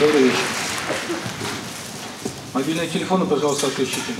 Добрый вечер. Мобильные телефоны, пожалуйста, отключите.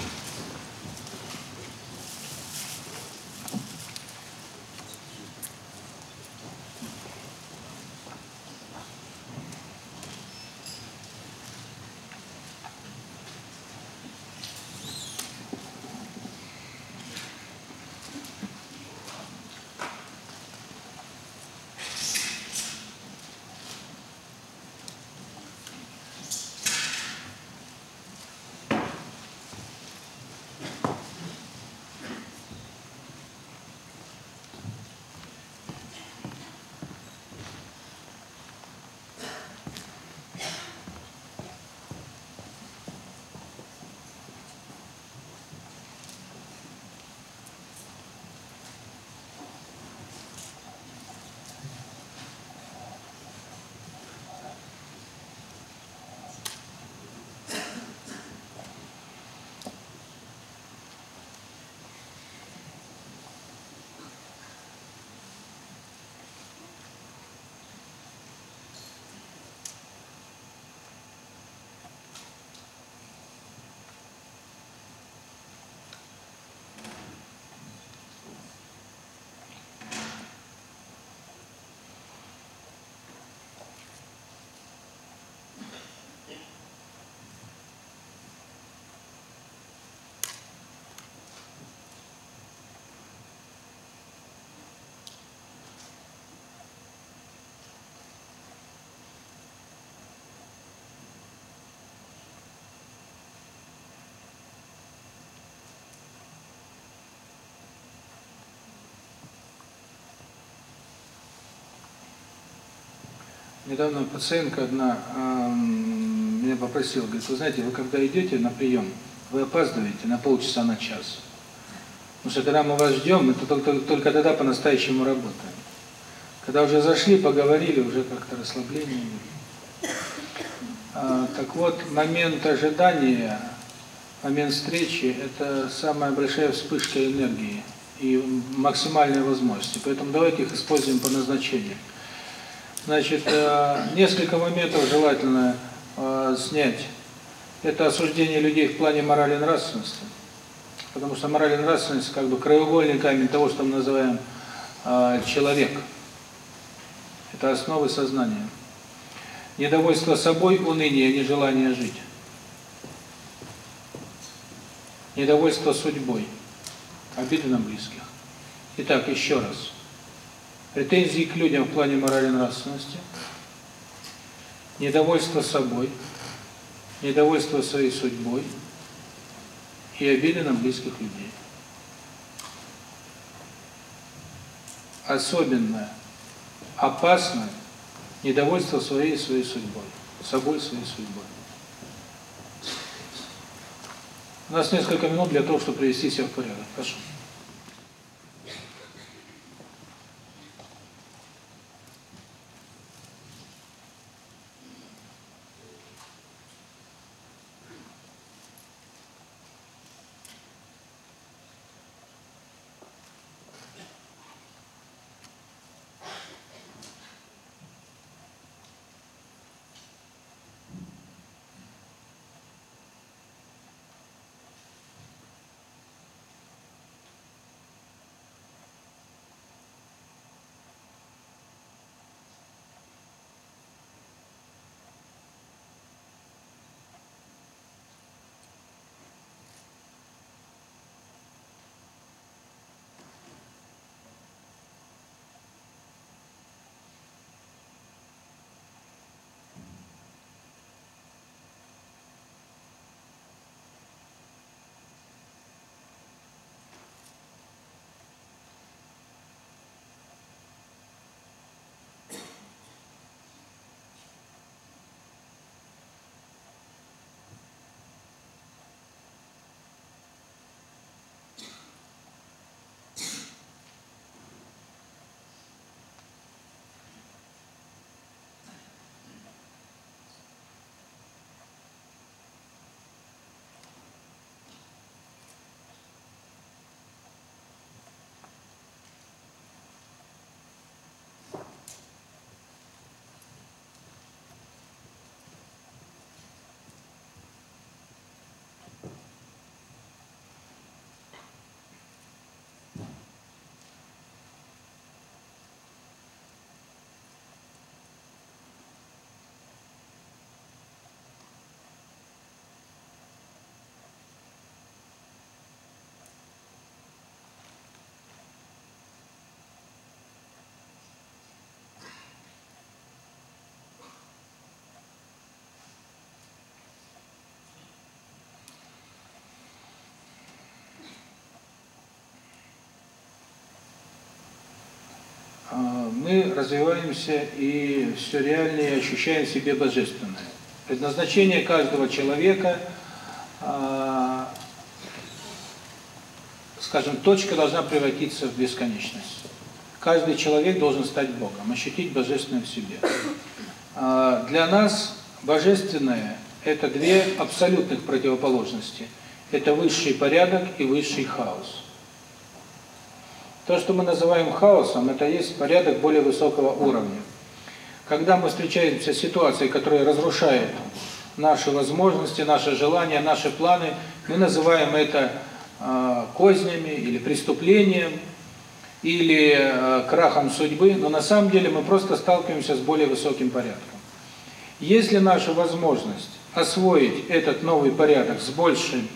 Недавно пациентка одна эм, меня попросила, говорит, вы знаете, вы когда идете на прием, вы опаздываете на полчаса, на час. Потому что когда мы вас ждем, это только, только тогда по-настоящему работаем. Когда уже зашли, поговорили, уже как-то расслабление. А, так вот, момент ожидания, момент встречи – это самая большая вспышка энергии и максимальные возможности. Поэтому давайте их используем по назначению. Значит, э, несколько моментов желательно э, снять. Это осуждение людей в плане морали и нравственности. Потому что мораль и нравственность как бы краеугольный камень того, что мы называем э, человек. Это основы сознания. Недовольство собой, уныние, нежелание жить. Недовольство судьбой, обиды на близких. Итак, еще раз претензии к людям в плане морали и нравственности, недовольство собой, недовольство своей судьбой и обиды на близких людей. Особенно опасно недовольство своей своей судьбой, собой своей судьбой. У нас несколько минут для того, чтобы привести себя в порядок. Прошу. Мы развиваемся и все реальнее ощущаем в себе божественное. Предназначение каждого человека, скажем, точка должна превратиться в бесконечность. Каждый человек должен стать Богом, ощутить божественное в себе. Для нас божественное – это две абсолютных противоположности. Это высший порядок и высший хаос. То, что мы называем хаосом, это есть порядок более высокого уровня. Когда мы встречаемся с ситуацией, которая разрушает наши возможности, наши желания, наши планы, мы называем это э, кознями или преступлением, или э, крахом судьбы, но на самом деле мы просто сталкиваемся с более высоким порядком. Если наша возможность освоить этот новый порядок с большим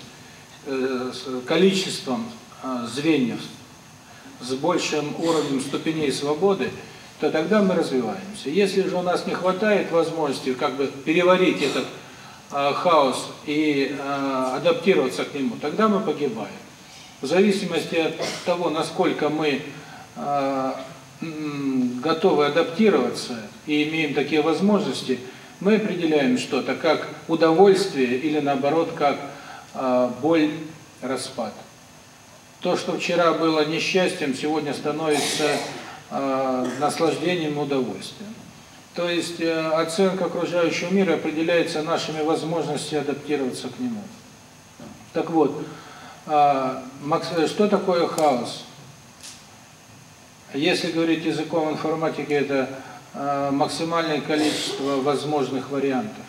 э, количеством э, звеньев, с большим уровнем ступеней свободы, то тогда мы развиваемся. Если же у нас не хватает возможности как бы переварить этот э, хаос и э, адаптироваться к нему, тогда мы погибаем. В зависимости от того, насколько мы э, готовы адаптироваться и имеем такие возможности, мы определяем что-то как удовольствие или наоборот как э, боль, распад. То, что вчера было несчастьем, сегодня становится э, наслаждением, удовольствием. То есть э, оценка окружающего мира определяется нашими возможностями адаптироваться к нему. Так вот, э, что такое хаос? Если говорить языком информатики, это э, максимальное количество возможных вариантов.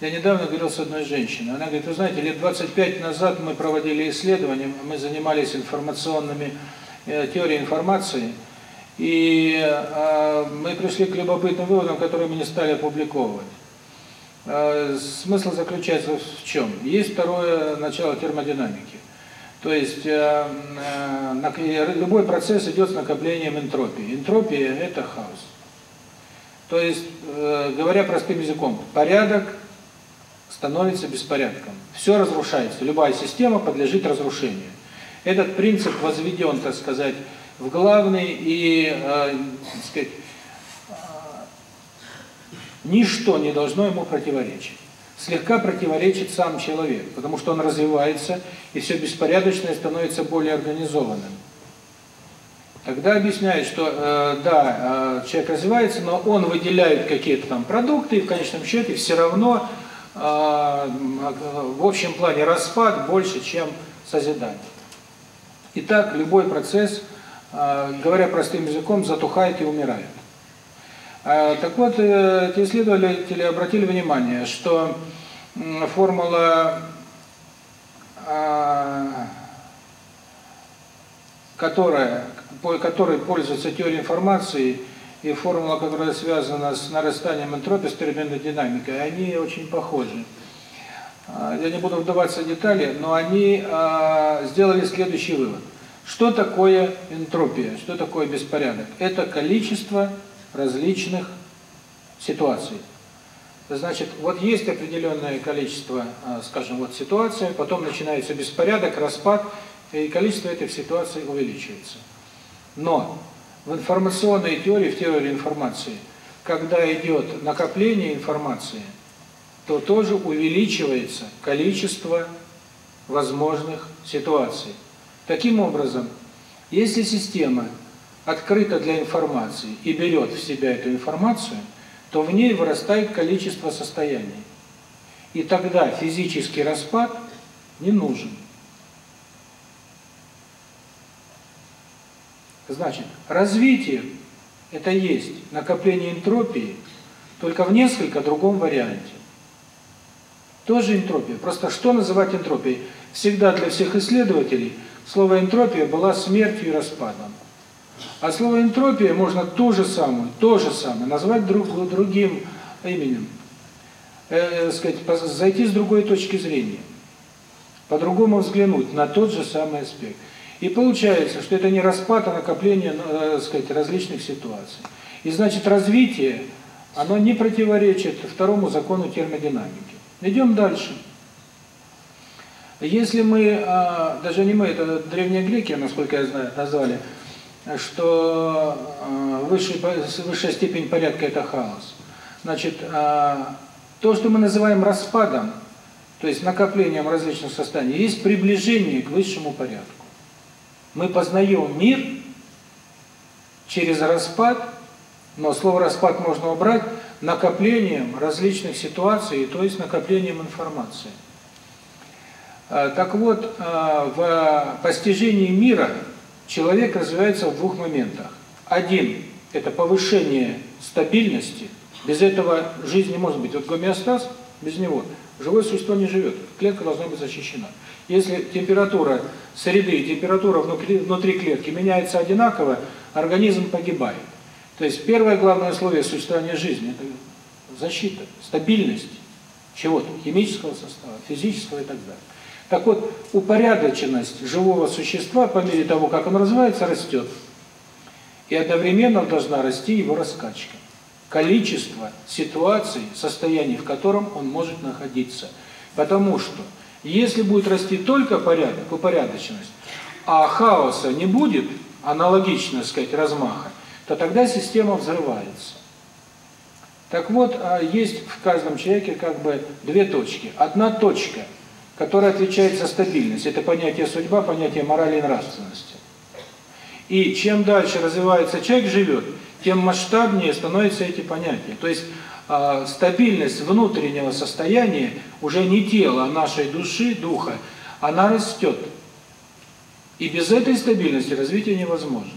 Я недавно говорил с одной женщиной. Она говорит, вы знаете, лет 25 назад мы проводили исследования, мы занимались информационными э, теорией информации, и э, мы пришли к любопытным выводам, которые мы не стали опубликовывать. Э, смысл заключается в чем? Есть второе начало термодинамики. То есть э, э, любой процесс идет с накоплением энтропии. Энтропия – это хаос. То есть, э, говоря простым языком, порядок становится беспорядком. Все разрушается, любая система подлежит разрушению. Этот принцип возведен, так сказать, в главный и, э, так сказать, э, ничто не должно ему противоречить. Слегка противоречит сам человек, потому что он развивается, и все беспорядочное становится более организованным. Тогда объясняют, что э, да, э, человек развивается, но он выделяет какие-то там продукты, и в конечном счете все равно в общем плане распад больше, чем созидание. Итак, любой процесс, а, говоря простым языком, затухает и умирает. А, так вот, э, эти исследователи обратили внимание, что формула, которая, которой пользуется теория информации, и формула, которая связана с нарастанием энтропии, с термодинамикой, они очень похожи. А, я не буду вдаваться в детали, но они а, сделали следующий вывод. Что такое энтропия, что такое беспорядок? Это количество различных ситуаций. Значит, вот есть определенное количество, а, скажем, вот ситуаций, потом начинается беспорядок, распад, и количество этих ситуаций увеличивается. Но в информационной теории, в теории информации, когда идет накопление информации, то тоже увеличивается количество возможных ситуаций. Таким образом, если система открыта для информации и берет в себя эту информацию, то в ней вырастает количество состояний. И тогда физический распад не нужен. Значит, развитие – это есть накопление энтропии, только в несколько другом варианте. Тоже энтропия. Просто что называть энтропией? Всегда для всех исследователей слово энтропия была смертью и распадом. А слово энтропия можно то же самое, то же самое назвать друг, другим именем. Э, э, сказать, зайти с другой точки зрения. По-другому взглянуть на тот же самый аспект. И получается, что это не распад, а накопление, э, сказать, различных ситуаций. И значит, развитие, оно не противоречит второму закону термодинамики. Идем дальше. Если мы, а, даже не мы, это древние греки, насколько я знаю, назвали, что э, высший, высшая степень порядка – это хаос. Значит, э, то, что мы называем распадом, то есть накоплением различных состояний, есть приближение к высшему порядку. Мы познаем мир через распад, но слово «распад» можно убрать, накоплением различных ситуаций, то есть накоплением информации. Э, так вот, в постижении мира – человек развивается в двух моментах. Один – это повышение стабильности. Без этого жизнь не может быть. Вот гомеостаз, без него живое существо не живет. Клетка должна быть защищена. Если температура среды и температура внутри, внутри клетки меняется одинаково, организм погибает. То есть первое главное условие существования жизни – это защита, стабильность чего-то, химического состава, физического и так далее. Так вот, упорядоченность живого существа по мере того, как он развивается, растет. И одновременно должна расти его раскачка. Количество ситуаций, состояний, в котором он может находиться. Потому что, если будет расти только порядок, упорядоченность, а хаоса не будет, аналогично, сказать, размаха, то тогда система взрывается. Так вот, а, есть в каждом человеке как бы две точки. Одна точка – которая отвечает за стабильность. Это понятие судьба, понятие морали и нравственности. И чем дальше развивается человек, живет, тем масштабнее становятся эти понятия. То есть э, стабильность внутреннего состояния, уже не тела, а нашей души, духа, она растет. И без этой стабильности развитие невозможно.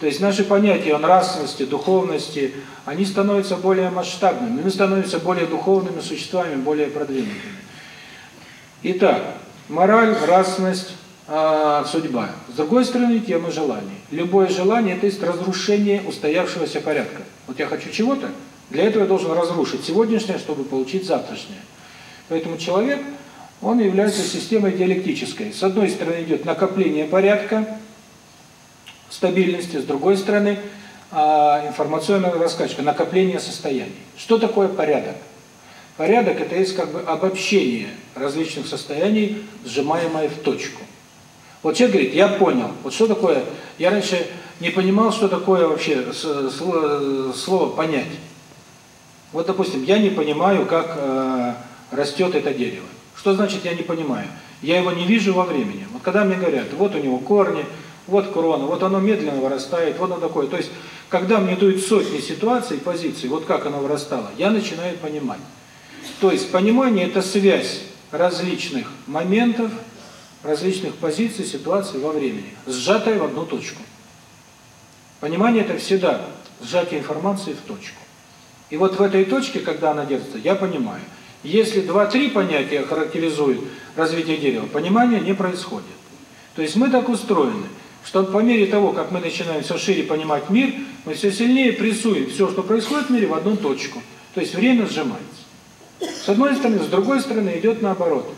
То есть наши понятия о нравственности, духовности, они становятся более масштабными, мы становимся более духовными существами, более продвинутыми. Итак, мораль, нравственность, э, судьба. С другой стороны, тема желаний. Любое желание – это есть разрушение устоявшегося порядка. Вот я хочу чего-то, для этого я должен разрушить сегодняшнее, чтобы получить завтрашнее. Поэтому человек, он является системой диалектической. С одной стороны идет накопление порядка, стабильности, с другой стороны информационная раскачка, накопление состояний. Что такое порядок? Порядок – это есть как бы обобщение различных состояний, сжимаемое в точку. Вот человек говорит, я понял, вот что такое, я раньше не понимал, что такое вообще слово «понять». Вот, допустим, я не понимаю, как э, растет это дерево. Что значит я не понимаю? Я его не вижу во времени. Вот когда мне говорят, вот у него корни, вот крона, вот оно медленно вырастает, вот оно такое. То есть, когда мне дают сотни ситуаций, позиций, вот как оно вырастало, я начинаю понимать. То есть понимание – это связь различных моментов, различных позиций, ситуаций во времени, сжатая в одну точку. Понимание – это всегда сжатие информации в точку. И вот в этой точке, когда она держится, я понимаю. Если два-три понятия характеризуют развитие дерева, понимание не происходит. То есть мы так устроены, что по мере того, как мы начинаем все шире понимать мир, мы все сильнее прессуем все, что происходит в мире, в одну точку. То есть время сжимается. С одной стороны, с другой стороны идет наоборот.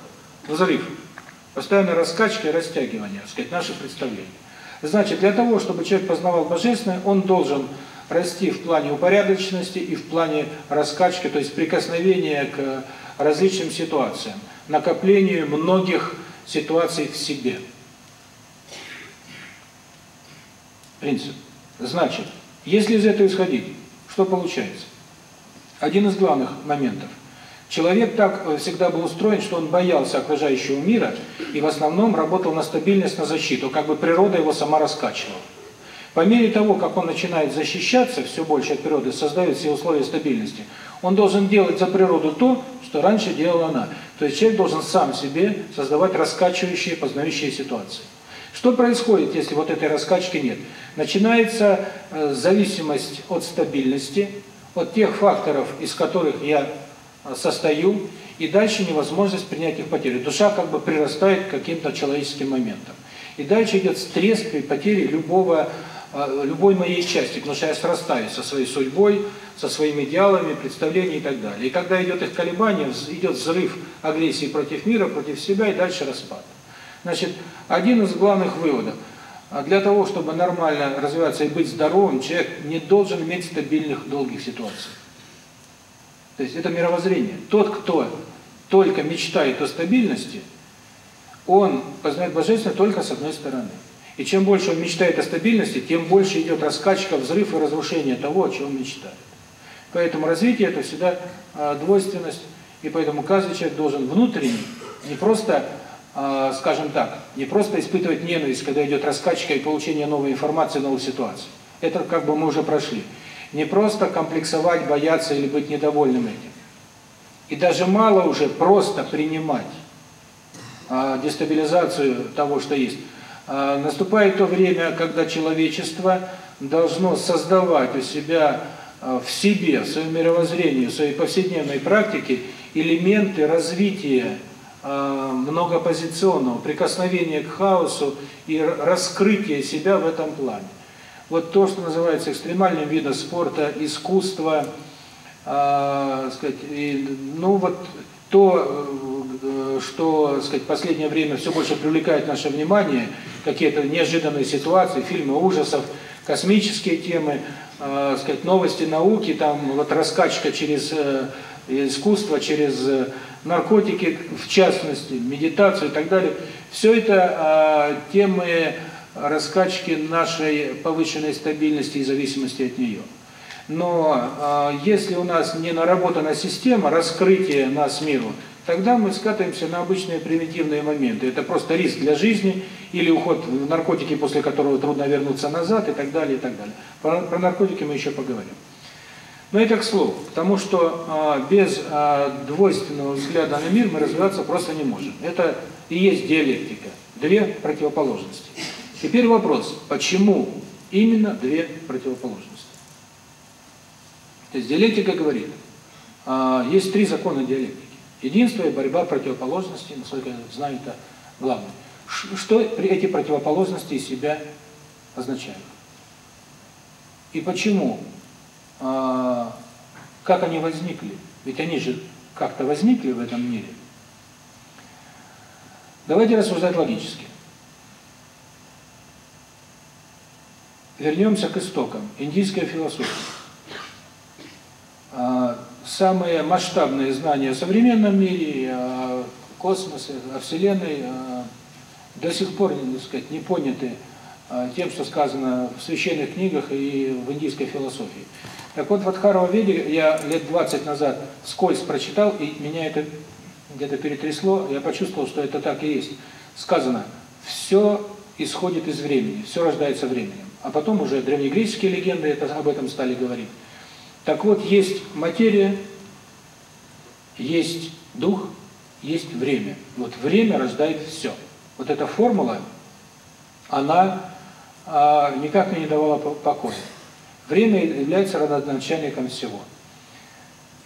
Взрыв. Постоянно раскачка и растягивание, так сказать, наше представление. Значит, для того, чтобы человек познавал Божественное, он должен расти в плане упорядоченности и в плане раскачки, то есть прикосновения к различным ситуациям, накоплению многих ситуаций в себе. Принцип. Значит, если из этого исходить, что получается? Один из главных моментов – Человек так э, всегда был устроен, что он боялся окружающего мира и в основном работал на стабильность, на защиту, как бы природа его сама раскачивала. По мере того, как он начинает защищаться все больше от природы, создает все условия стабильности, он должен делать за природу то, что раньше делала она. То есть человек должен сам себе создавать раскачивающие, познающие ситуации. Что происходит, если вот этой раскачки нет? Начинается э, зависимость от стабильности, от тех факторов, из которых я состою, и дальше невозможность принять их потери. Душа как бы прирастает к каким-то человеческим моментам. И дальше идет стресс при потере любого, любой моей части, потому что я срастаюсь со своей судьбой, со своими идеалами, представлениями и так далее. И когда идет их колебание, идет взрыв агрессии против мира, против себя, и дальше распад. Значит, один из главных выводов. А для того, чтобы нормально развиваться и быть здоровым, человек не должен иметь стабильных долгих ситуаций. То есть это мировоззрение. Тот, кто только мечтает о стабильности, он познает Божественное только с одной стороны. И чем больше он мечтает о стабильности, тем больше идет раскачка, взрыв и разрушение того, о чем он мечтает. Поэтому развитие – это всегда э, двойственность, и поэтому каждый человек должен внутренне, не просто, э, скажем так, не просто испытывать ненависть, когда идет раскачка и получение новой информации, новых ситуаций. Это как бы мы уже прошли. Не просто комплексовать, бояться или быть недовольным этим. И даже мало уже просто принимать э, дестабилизацию того, что есть. Э, наступает то время, когда человечество должно создавать у себя э, в себе, в своем мировоззрении, в своей повседневной практике элементы развития э, многопозиционного, прикосновения к хаосу и раскрытия себя в этом плане. Вот то, что называется экстремальным видом спорта, искусства, э, сказать, и, ну вот то, э, что, сказать, в последнее время все больше привлекает наше внимание, какие-то неожиданные ситуации, фильмы ужасов, космические темы, э, сказать, новости науки, там вот раскачка через э, искусство, через э, наркотики, в частности, медитацию и так далее. Все это э, темы раскачки нашей повышенной стабильности и зависимости от нее. Но э, если у нас не наработана система раскрытия нас миру, тогда мы скатываемся на обычные примитивные моменты. Это просто риск для жизни или уход в наркотики, после которого трудно вернуться назад и так далее, и так далее. Про, про наркотики мы еще поговорим. Но это к слову, потому что э, без э, двойственного взгляда на мир мы развиваться просто не можем. Это и есть диалектика, две противоположности. Теперь вопрос, почему именно две противоположности? То есть диалектика говорит, э, есть три закона диалектики. Единство и борьба противоположностей, насколько я знаю, это главное. Что эти противоположности из себя означают? И почему? А, как они возникли? Ведь они же как-то возникли в этом мире. Давайте рассуждать логически. Вернемся к истокам. Индийская философия. А, самые масштабные знания о современном мире, о космосе, о Вселенной до сих пор, так сказать, не поняты тем, что сказано в священных книгах и в индийской философии. Так вот, в Адхарова Веде я лет 20 назад скользь прочитал, и меня это где-то перетрясло, я почувствовал, что это так и есть. Сказано, все исходит из времени, все рождается временем. А потом уже древнегреческие легенды это, об этом стали говорить. Так вот, есть материя, есть дух, есть время. Вот время рождает все. Вот эта формула, она а, никак мне не давала покоя. Время является родоначальником всего.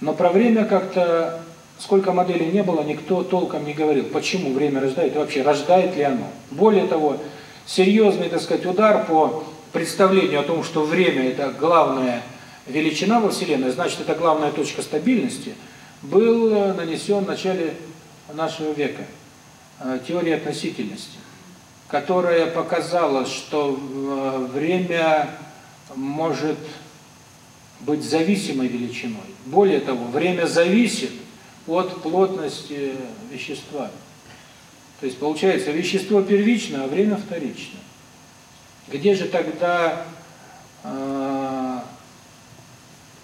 Но про время как-то, сколько моделей не было, никто толком не говорил, почему время рождает и вообще рождает ли оно. Более того, серьезный, так сказать, удар по представлению о том, что время – это главная величина во Вселенной, значит, это главная точка стабильности, был э, нанесен в начале нашего века. Э, теория относительности, которая показала, что э, время может быть зависимой величиной. Более того, время зависит от плотности вещества. То есть получается, вещество первично, а время вторично. Где же тогда э,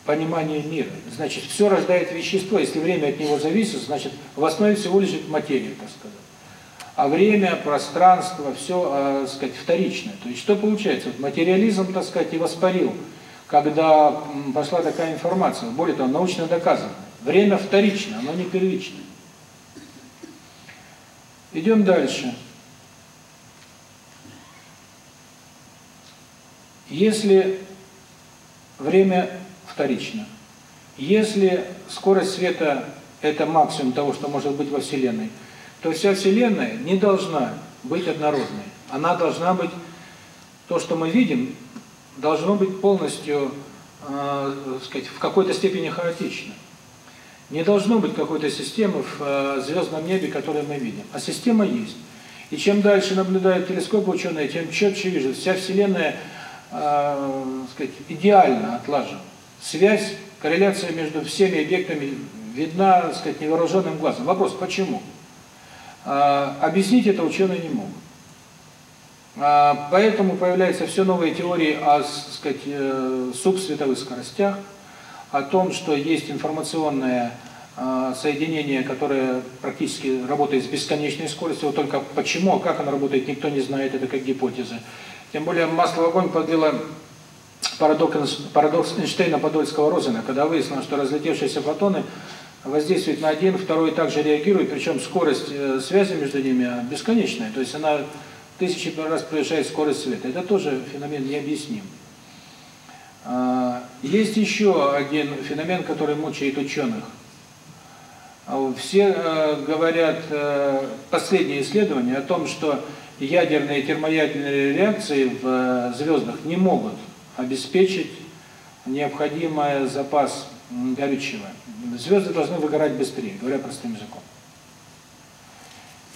понимание мира? Значит, все рождает вещество. Если время от него зависит, значит, в основе всего лежит материя, так сказать. А время, пространство, все, э, сказать, вторичное. То есть что получается? Вот материализм, так сказать, и воспарил, когда пошла такая информация, более того, научно доказано. Время вторично, оно не первичное. Идем дальше. Если время вторично, если скорость света – это максимум того, что может быть во Вселенной – то вся Вселенная не должна быть однородной. Она должна быть, то, что мы видим, должно быть полностью, э, сказать, в какой-то степени хаотично. Не должно быть какой-то системы в э, звездном небе, которую мы видим. А система есть. И чем дальше наблюдают телескопы ученые, тем четче видят. Вся Вселенная э, сказать, идеально отлажена. Связь, корреляция между всеми объектами видна, сказать, невооруженным глазом. Вопрос, почему? А, объяснить это ученые не могут. А, поэтому появляются все новые теории о, сказать, э, субсветовых скоростях, о том, что есть информационное а, соединение, которое практически работает с бесконечной скоростью, вот только почему, а как оно работает, никто не знает, это как гипотеза. Тем более масло в огонь подлило парадокс, парадокс Эйнштейна-Подольского-Розена, когда выяснилось, что разлетевшиеся фотоны воздействуют на один, второй также реагирует, причем скорость э, связи между ними бесконечная, то есть она тысячи раз превышает скорость света. Это тоже феномен необъясним. А, есть еще один феномен, который мучает ученых. А, все э, говорят, э, последние исследования о том, что ядерные термоядерные реакции в звездах не могут обеспечить необходимый запас горючего. Звезды должны выгорать быстрее, говоря простым языком.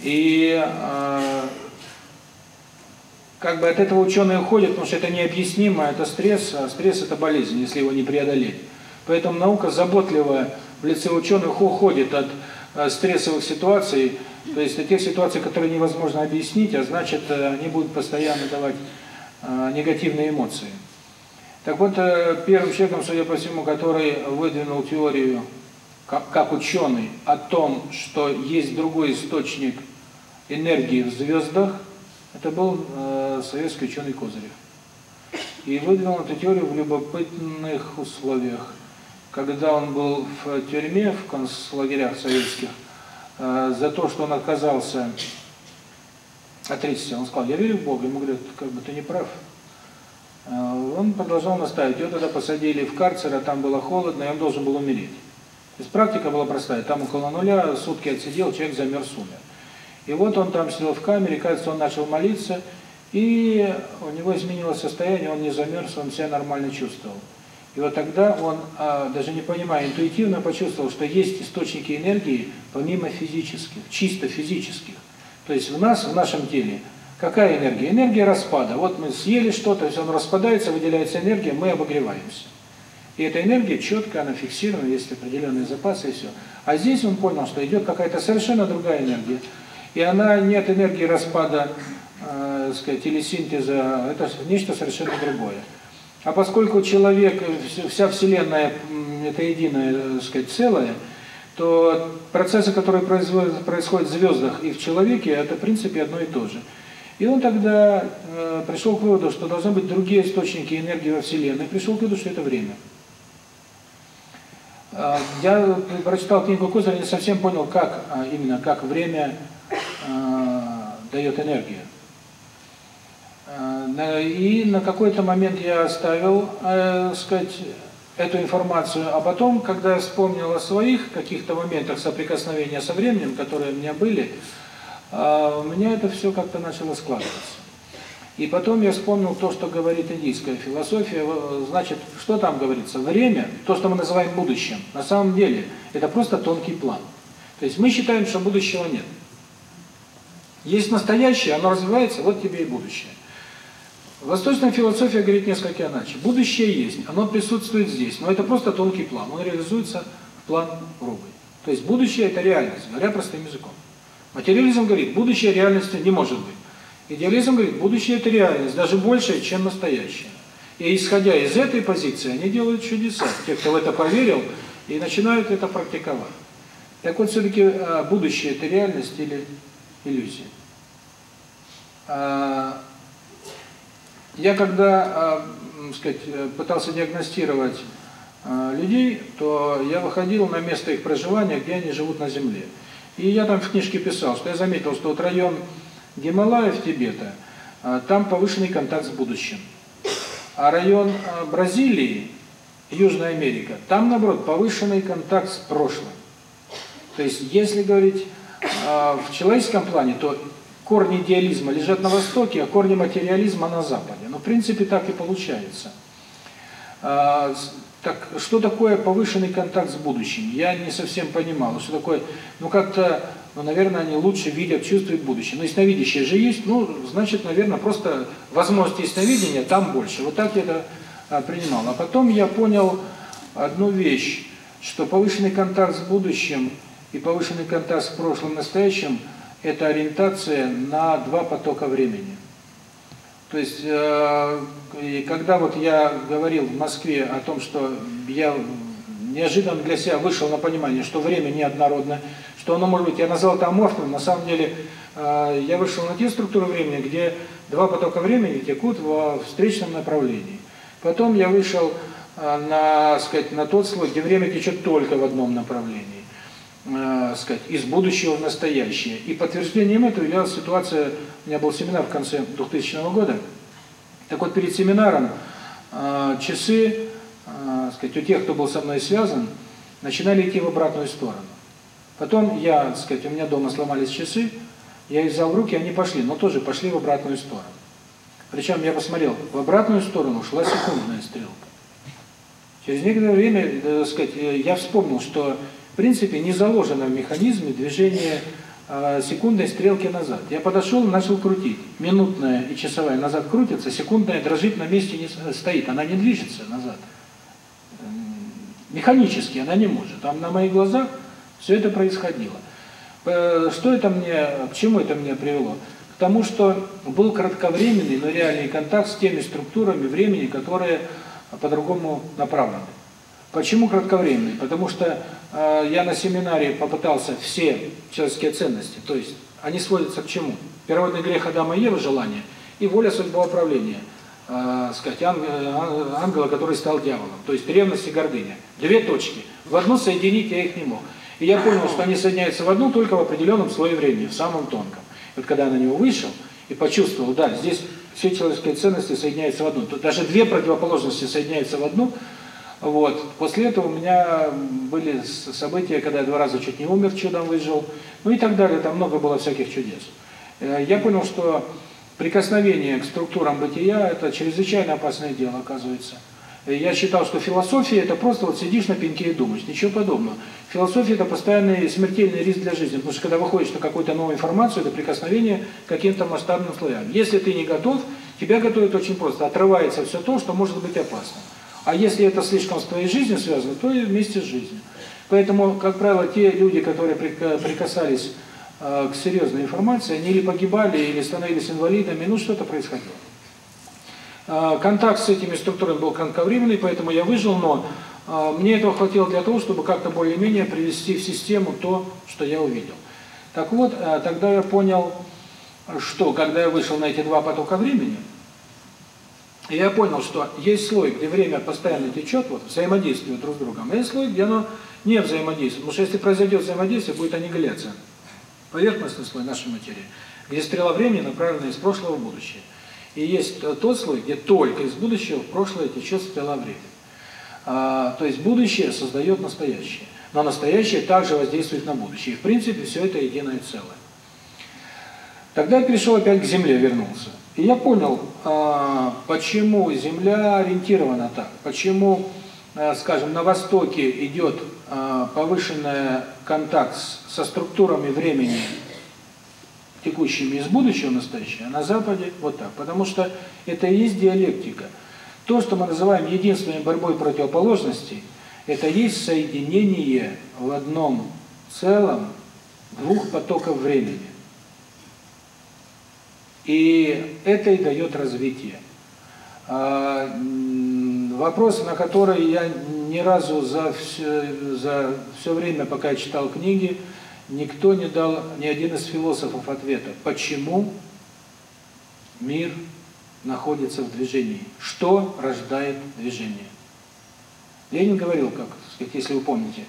И э, как бы от этого ученые уходят, потому что это необъяснимо, это стресс, а стресс – это болезнь, если его не преодолеть. Поэтому наука заботливо в лице ученых уходит от э, стрессовых ситуаций, то есть от тех ситуаций, которые невозможно объяснить, а значит, э, они будут постоянно давать э, негативные эмоции. Так вот, первым человеком, судя по всему, который выдвинул теорию, как, как ученый, о том, что есть другой источник энергии в звездах, это был э, советский ученый Козырев. И выдвинул эту теорию в любопытных условиях. Когда он был в тюрьме, в концлагерях советских, э, за то, что он отказался отречься, он сказал, я верю в Бога. Ему говорят, как бы ты не прав. Э, он продолжал настаивать. Его тогда посадили в карцер, а там было холодно, и он должен был умереть. То есть практика была простая. Там около нуля, сутки отсидел, человек замерз, умер. И вот он там сидел в камере, кажется, он начал молиться, и у него изменилось состояние, он не замерз, он себя нормально чувствовал. И вот тогда он, а, даже не понимая, интуитивно почувствовал, что есть источники энергии помимо физических, чисто физических. То есть в нас, в нашем теле, какая энергия? Энергия распада. Вот мы съели что-то, то есть он распадается, выделяется энергия, мы обогреваемся. И эта энергия четко, она фиксирована, есть определенные запасы и все. А здесь он понял, что идет какая-то совершенно другая энергия. И она нет энергии распада, э, сказать, или синтеза, это нечто совершенно другое. А поскольку человек, вся Вселенная – это единое, так сказать, целое, то процессы, которые происходят в звездах и в человеке, это, в принципе, одно и то же. И он тогда э, пришел к выводу, что должны быть другие источники энергии во Вселенной. Пришел к выводу, что это время. Э, я прочитал книгу Козыря, не совсем понял, как а, именно, как время э, дает энергию. Э, и на какой-то момент я оставил, э, сказать, эту информацию, а потом, когда я вспомнил о своих каких-то моментах соприкосновения со временем, которые у меня были, у меня это все как-то начало складываться. И потом я вспомнил то, что говорит индийская философия. Значит, что там говорится? Время, то, что мы называем будущим, на самом деле, это просто тонкий план. То есть мы считаем, что будущего нет. Есть настоящее, оно развивается, вот тебе и будущее. Восточная философия говорит несколько иначе. Будущее есть, оно присутствует здесь, но это просто тонкий план, он реализуется в план грубый. То есть будущее – это реальность, говоря простым языком. Материализм говорит, будущее реальности не может быть. Идеализм говорит, будущее – это реальность, даже большая, чем настоящее. И исходя из этой позиции, они делают чудеса. Те, кто в это поверил, и начинают это практиковать. Так вот, все-таки а, будущее – это реальность или иллюзия. А, я когда, а, сказать, пытался диагностировать людей, то я выходил на место их проживания, где они живут на Земле. И я там в книжке писал, что я заметил, что вот район Гималаев Тибета, там повышенный контакт с будущим. А район Бразилии, Южная Америка, там, наоборот, повышенный контакт с прошлым. То есть, если говорить в человеческом плане, то корни идеализма лежат на Востоке, а корни материализма на Западе. Но в принципе так и получается. Так, что такое повышенный контакт с будущим? Я не совсем понимал. Что такое? Ну как-то, ну, наверное, они лучше видят, чувствуют будущее. Но ясновидящее же есть, ну, значит, наверное, просто возможность ясновидения там больше. Вот так я это а, принимал. А потом я понял одну вещь, что повышенный контакт с будущим и повышенный контакт с прошлым настоящим – это ориентация на два потока времени. То есть, э, когда вот я говорил в Москве о том, что я неожиданно для себя вышел на понимание, что время неоднородно, что оно может быть, я назвал это аморфным, на самом деле э, я вышел на те структуры времени, где два потока времени текут во встречном направлении. Потом я вышел э, на, сказать, на тот слой, где время течет только в одном направлении, э, сказать, из будущего в настоящее. И подтверждением этого являлась ситуация, у меня был семинар в конце 2000 года. Так вот, перед семинаром э, часы, э, сказать, у тех, кто был со мной связан, начинали идти в обратную сторону. Потом я, сказать, у меня дома сломались часы, я их взял в руки, они пошли, но тоже пошли в обратную сторону. Причем я посмотрел, в обратную сторону шла секундная стрелка. Через некоторое время, так сказать, я вспомнил, что принципе не заложено в механизме движение э, секундной стрелки назад. Я подошел, начал крутить. Минутная и часовая назад крутится, секундная дрожит на месте, не стоит, она не движется назад. Механически она не может. Там на моих глазах все это происходило. Э, что это мне, к чему это меня привело? тому, что был кратковременный, но реальный контакт с теми структурами времени, которые по-другому направлены. Почему кратковременный? Потому что э, я на семинаре попытался все человеческие ценности, то есть они сводятся к чему? Первородный грех Адама и Евы, желание, и воля судьбоуправления, э, сказать, ангела, ангела, который стал дьяволом, то есть ревность и гордыня. Две точки. В одну соединить я их не мог. И я понял, что они соединяются в одну только в определенном слое времени, в самом тонком. Вот когда я на него вышел и почувствовал, да, здесь все человеческие ценности соединяются в одну. Тут даже две противоположности соединяются в одну. Вот. После этого у меня были события, когда я два раза чуть не умер, чудом выжил, ну и так далее. Там много было всяких чудес. Э, я понял, что прикосновение к структурам бытия – это чрезвычайно опасное дело, оказывается. Я считал, что философия – это просто вот сидишь на пеньке и думаешь, ничего подобного. Философия – это постоянный смертельный риск для жизни, потому что когда выходишь на какую-то новую информацию, это прикосновение к каким-то масштабным слоям. Если ты не готов, тебя готовят очень просто, отрывается все то, что может быть опасно. А если это слишком с твоей жизнью связано, то и вместе с жизнью. Поэтому, как правило, те люди, которые прикасались э, к серьезной информации, они или погибали, или становились инвалидами, ну что-то происходило. А, контакт с этими структурами был кратковременный, поэтому я выжил, но а, мне этого хватило для того, чтобы как-то более-менее привести в систему то, что я увидел. Так вот, тогда я понял, что когда я вышел на эти два потока времени, я понял, что есть слой, где время постоянно течет, вот, взаимодействует друг с другом, а есть слой, где оно не взаимодействует. Потому что если произойдет взаимодействие, будет аннигиляция. Поверхностный слой нашей материи, где стрела времени направлена из прошлого в будущее. И есть тот слой, где только из будущего в прошлое течет стрела времени. А, то есть будущее создает настоящее. Но настоящее также воздействует на будущее. И в принципе все это единое целое. Тогда я перешел опять к Земле, вернулся. И я понял, а, почему Земля ориентирована так, почему, а, скажем, на Востоке идет а, повышенный контакт со структурами времени текущими из будущего в настоящее, а на Западе вот так. Потому что это и есть диалектика. То, что мы называем единственной борьбой противоположностей, это есть соединение в одном целом двух потоков времени. И это и дает развитие. А, вопрос, на который я ни разу за все, за все время, пока я читал книги, никто не дал, ни один из философов ответа, почему мир находится в движении, что рождает движение. Ленин говорил, как если вы помните,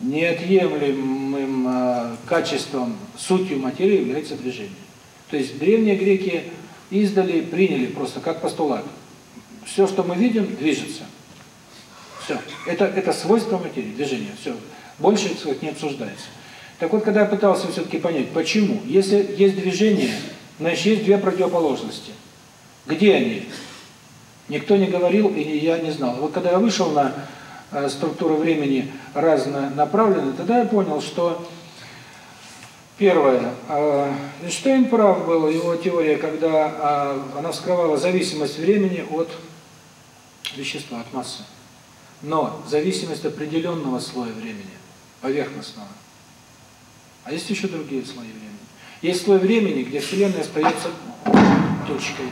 неотъемлемым э, качеством, сутью материи является движение. То есть древние греки издали, приняли просто как постулат. Все, что мы видим, движется. Все. Это, это свойство материи, движение. Все. Больше сказать, не обсуждается. Так вот, когда я пытался все-таки понять, почему, если есть движение, значит, есть две противоположности. Где они? Никто не говорил, и я не знал. Вот когда я вышел на э, структуру времени разнонаправленной, тогда я понял, что первое, э, Эйнштейн прав был, его теория, когда э, она вскрывала зависимость времени от вещества, от массы. Но зависимость определенного слоя времени, поверхностного. А есть еще другие слои времени. Есть слой времени, где Вселенная остается точкой.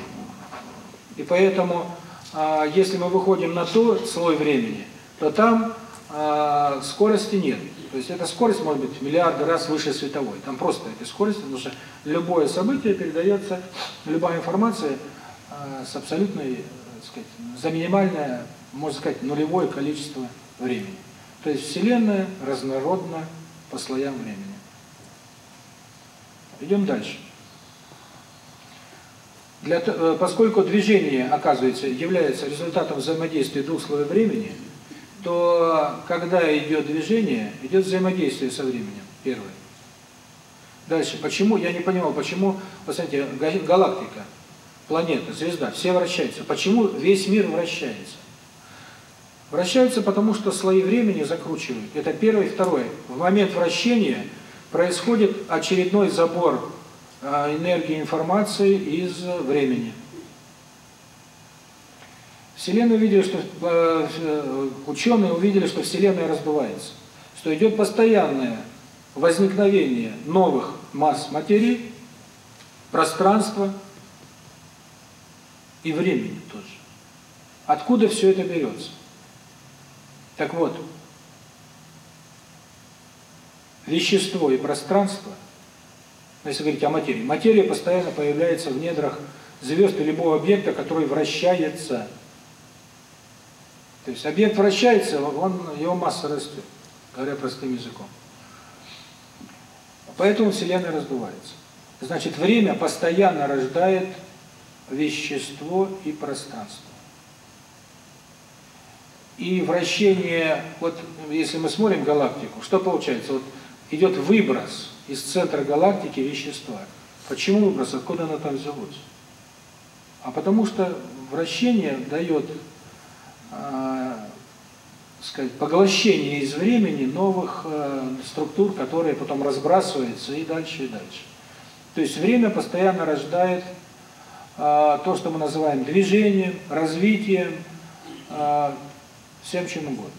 И поэтому, а, если мы выходим на тот слой времени, то там а, скорости нет. То есть эта скорость может быть в миллиарды раз выше световой. Там просто этой скорости, потому что любое событие передается, любая информация а, с абсолютной, так сказать, за минимальное, можно сказать, нулевое количество времени. То есть Вселенная разнородна по слоям времени. Идем дальше. Для, э, поскольку движение, оказывается, является результатом взаимодействия двух слоев времени, то когда идет движение, идет взаимодействие со временем, первое. Дальше, почему, я не понимал, почему, посмотрите, галактика, планета, звезда, все вращаются. Почему весь мир вращается? Вращаются потому, что слои времени закручивают. Это первое. Второе. В момент вращения происходит очередной забор а, энергии информации из времени. Вселенная увидела, что э, ученые увидели, что Вселенная раздувается, что идет постоянное возникновение новых масс материи, пространства и времени тоже. Откуда все это берется? Так вот, вещество и пространство, если говорить о материи, материя постоянно появляется в недрах звезд и любого объекта, который вращается. То есть объект вращается, он, его масса растет, говоря простым языком. Поэтому Вселенная раздувается. Значит, время постоянно рождает вещество и пространство. И вращение, вот если мы смотрим галактику, что получается? Вот идет выброс из центра галактики вещества. Почему выброс? Откуда оно там взялось? А потому что вращение дает сказать, поглощение из времени новых э, структур, которые потом разбрасываются и дальше, и дальше. То есть время постоянно рождает э, то, что мы называем движением, развитием, э, всем чем угодно.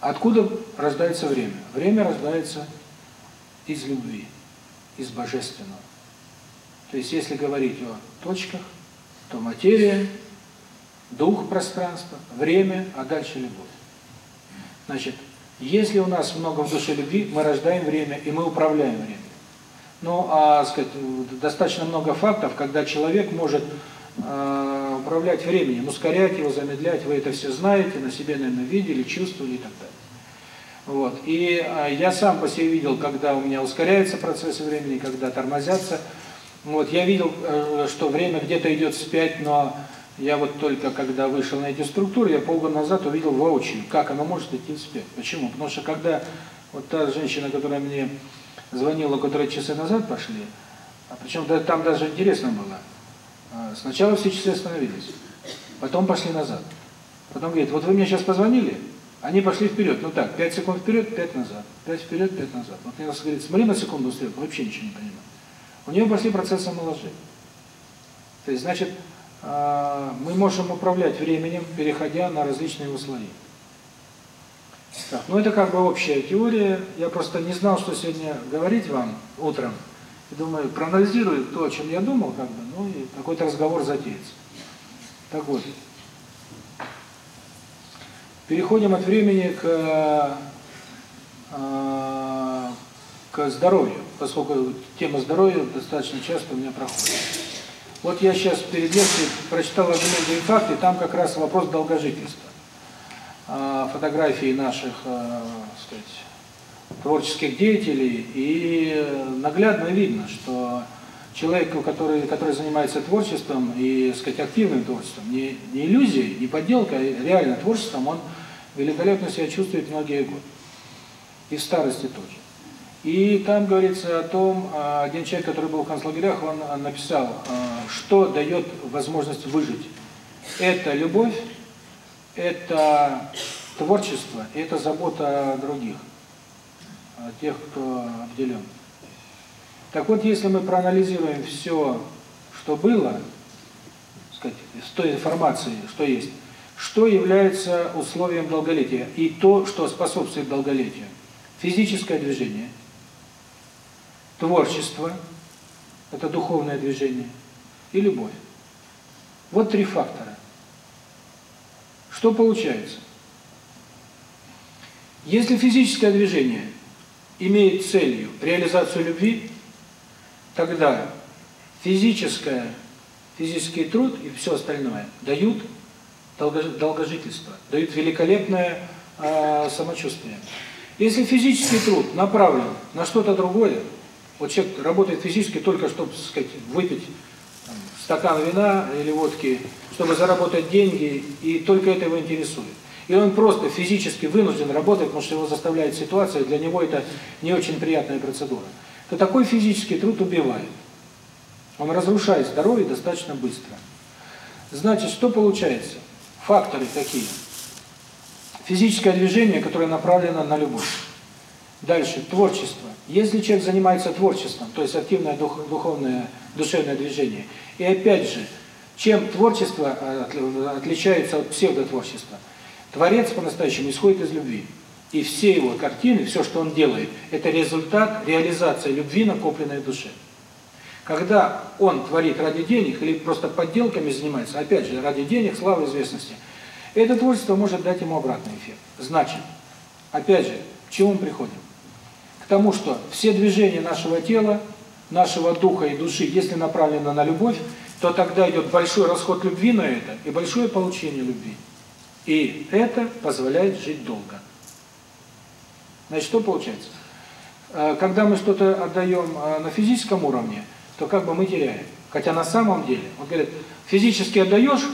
Откуда рождается время? Время рождается из любви, из божественного. То есть, если говорить о точках, то материя, дух пространства, время, а дальше любовь. Значит, если у нас много в душе любви, мы рождаем время, и мы управляем временем. Ну, а, сказать, достаточно много фактов, когда человек может э, управлять временем, ускорять его, замедлять, вы это все знаете, на себе, наверное, видели, чувствовали и так далее. Вот. И э, я сам по себе видел, когда у меня ускоряется процесс времени, когда тормозятся. Вот. Я видел, э, что время где-то идет вспять, но я вот только когда вышел на эти структуры, я полгода назад увидел воочию, как оно может идти вспять. Почему? Потому что когда вот та женщина, которая мне звонила, которая часы назад пошли, а причем там даже интересно было, а, сначала все часы остановились, потом пошли назад. Потом говорит, вот вы мне сейчас позвонили, они пошли вперед. Ну так, 5 секунд вперед, 5 назад. 5 вперед, 5 назад. Вот я говорит, смотри на секунду стрелку, вообще ничего не понимаю. У нее пошли процессы омоложения. То есть, значит, мы можем управлять временем, переходя на различные слои. Так, ну это как бы общая теория. Я просто не знал, что сегодня говорить вам утром. И думаю, проанализирую то, о чем я думал, как бы, ну и какой-то разговор затеется. Так вот. Переходим от времени к, э, к здоровью, поскольку тема здоровья достаточно часто у меня проходит. Вот я сейчас перед лекцией прочитал аргументы и факты, там как раз вопрос долгожительства. Э, фотографии наших, э, сказать, творческих деятелей, и наглядно видно, что человек, который, который занимается творчеством и, сказать, активным творчеством, не, не иллюзией, не подделкой, а реально творчеством, он великолепно себя чувствует многие годы. И в старости тоже. И там говорится о том, а, один человек, который был в концлагерях, он написал, а, что дает возможность выжить. Это любовь, это творчество, это забота о других тех, кто обделен. Так вот, если мы проанализируем все, что было, сказать, с той информации, что есть, что является условием долголетия и то, что способствует долголетию. Физическое движение, творчество, это духовное движение, и любовь. Вот три фактора. Что получается? Если физическое движение имеет целью реализацию любви, тогда физическое, физический труд и все остальное дают долгожительство, дают великолепное э, самочувствие. Если физический труд направлен на что-то другое, вот человек работает физически только, чтобы, сказать, выпить стакан вина или водки, чтобы заработать деньги, и только это его интересует. И он просто физически вынужден работать, потому что его заставляет ситуация, для него это не очень приятная процедура. То такой физический труд убивает. Он разрушает здоровье достаточно быстро. Значит, что получается? Факторы такие. Физическое движение, которое направлено на любовь. Дальше, творчество. Если человек занимается творчеством, то есть активное дух, духовное, душевное движение, и опять же, чем творчество э, отличается от псевдотворчества? Творец по-настоящему исходит из любви. И все его картины, все, что он делает, это результат реализации любви, накопленной в душе. Когда он творит ради денег или просто подделками занимается, опять же, ради денег, славы, известности, это творчество может дать ему обратный эффект. Значит, опять же, к чему мы приходим? К тому, что все движения нашего тела, нашего духа и души, если направлены на любовь, то тогда идет большой расход любви на это и большое получение любви. И это позволяет жить долго. Значит, что получается? Э, когда мы что-то отдаем э, на физическом уровне, то как бы мы теряем. Хотя на самом деле, он говорит, физически отдаешь,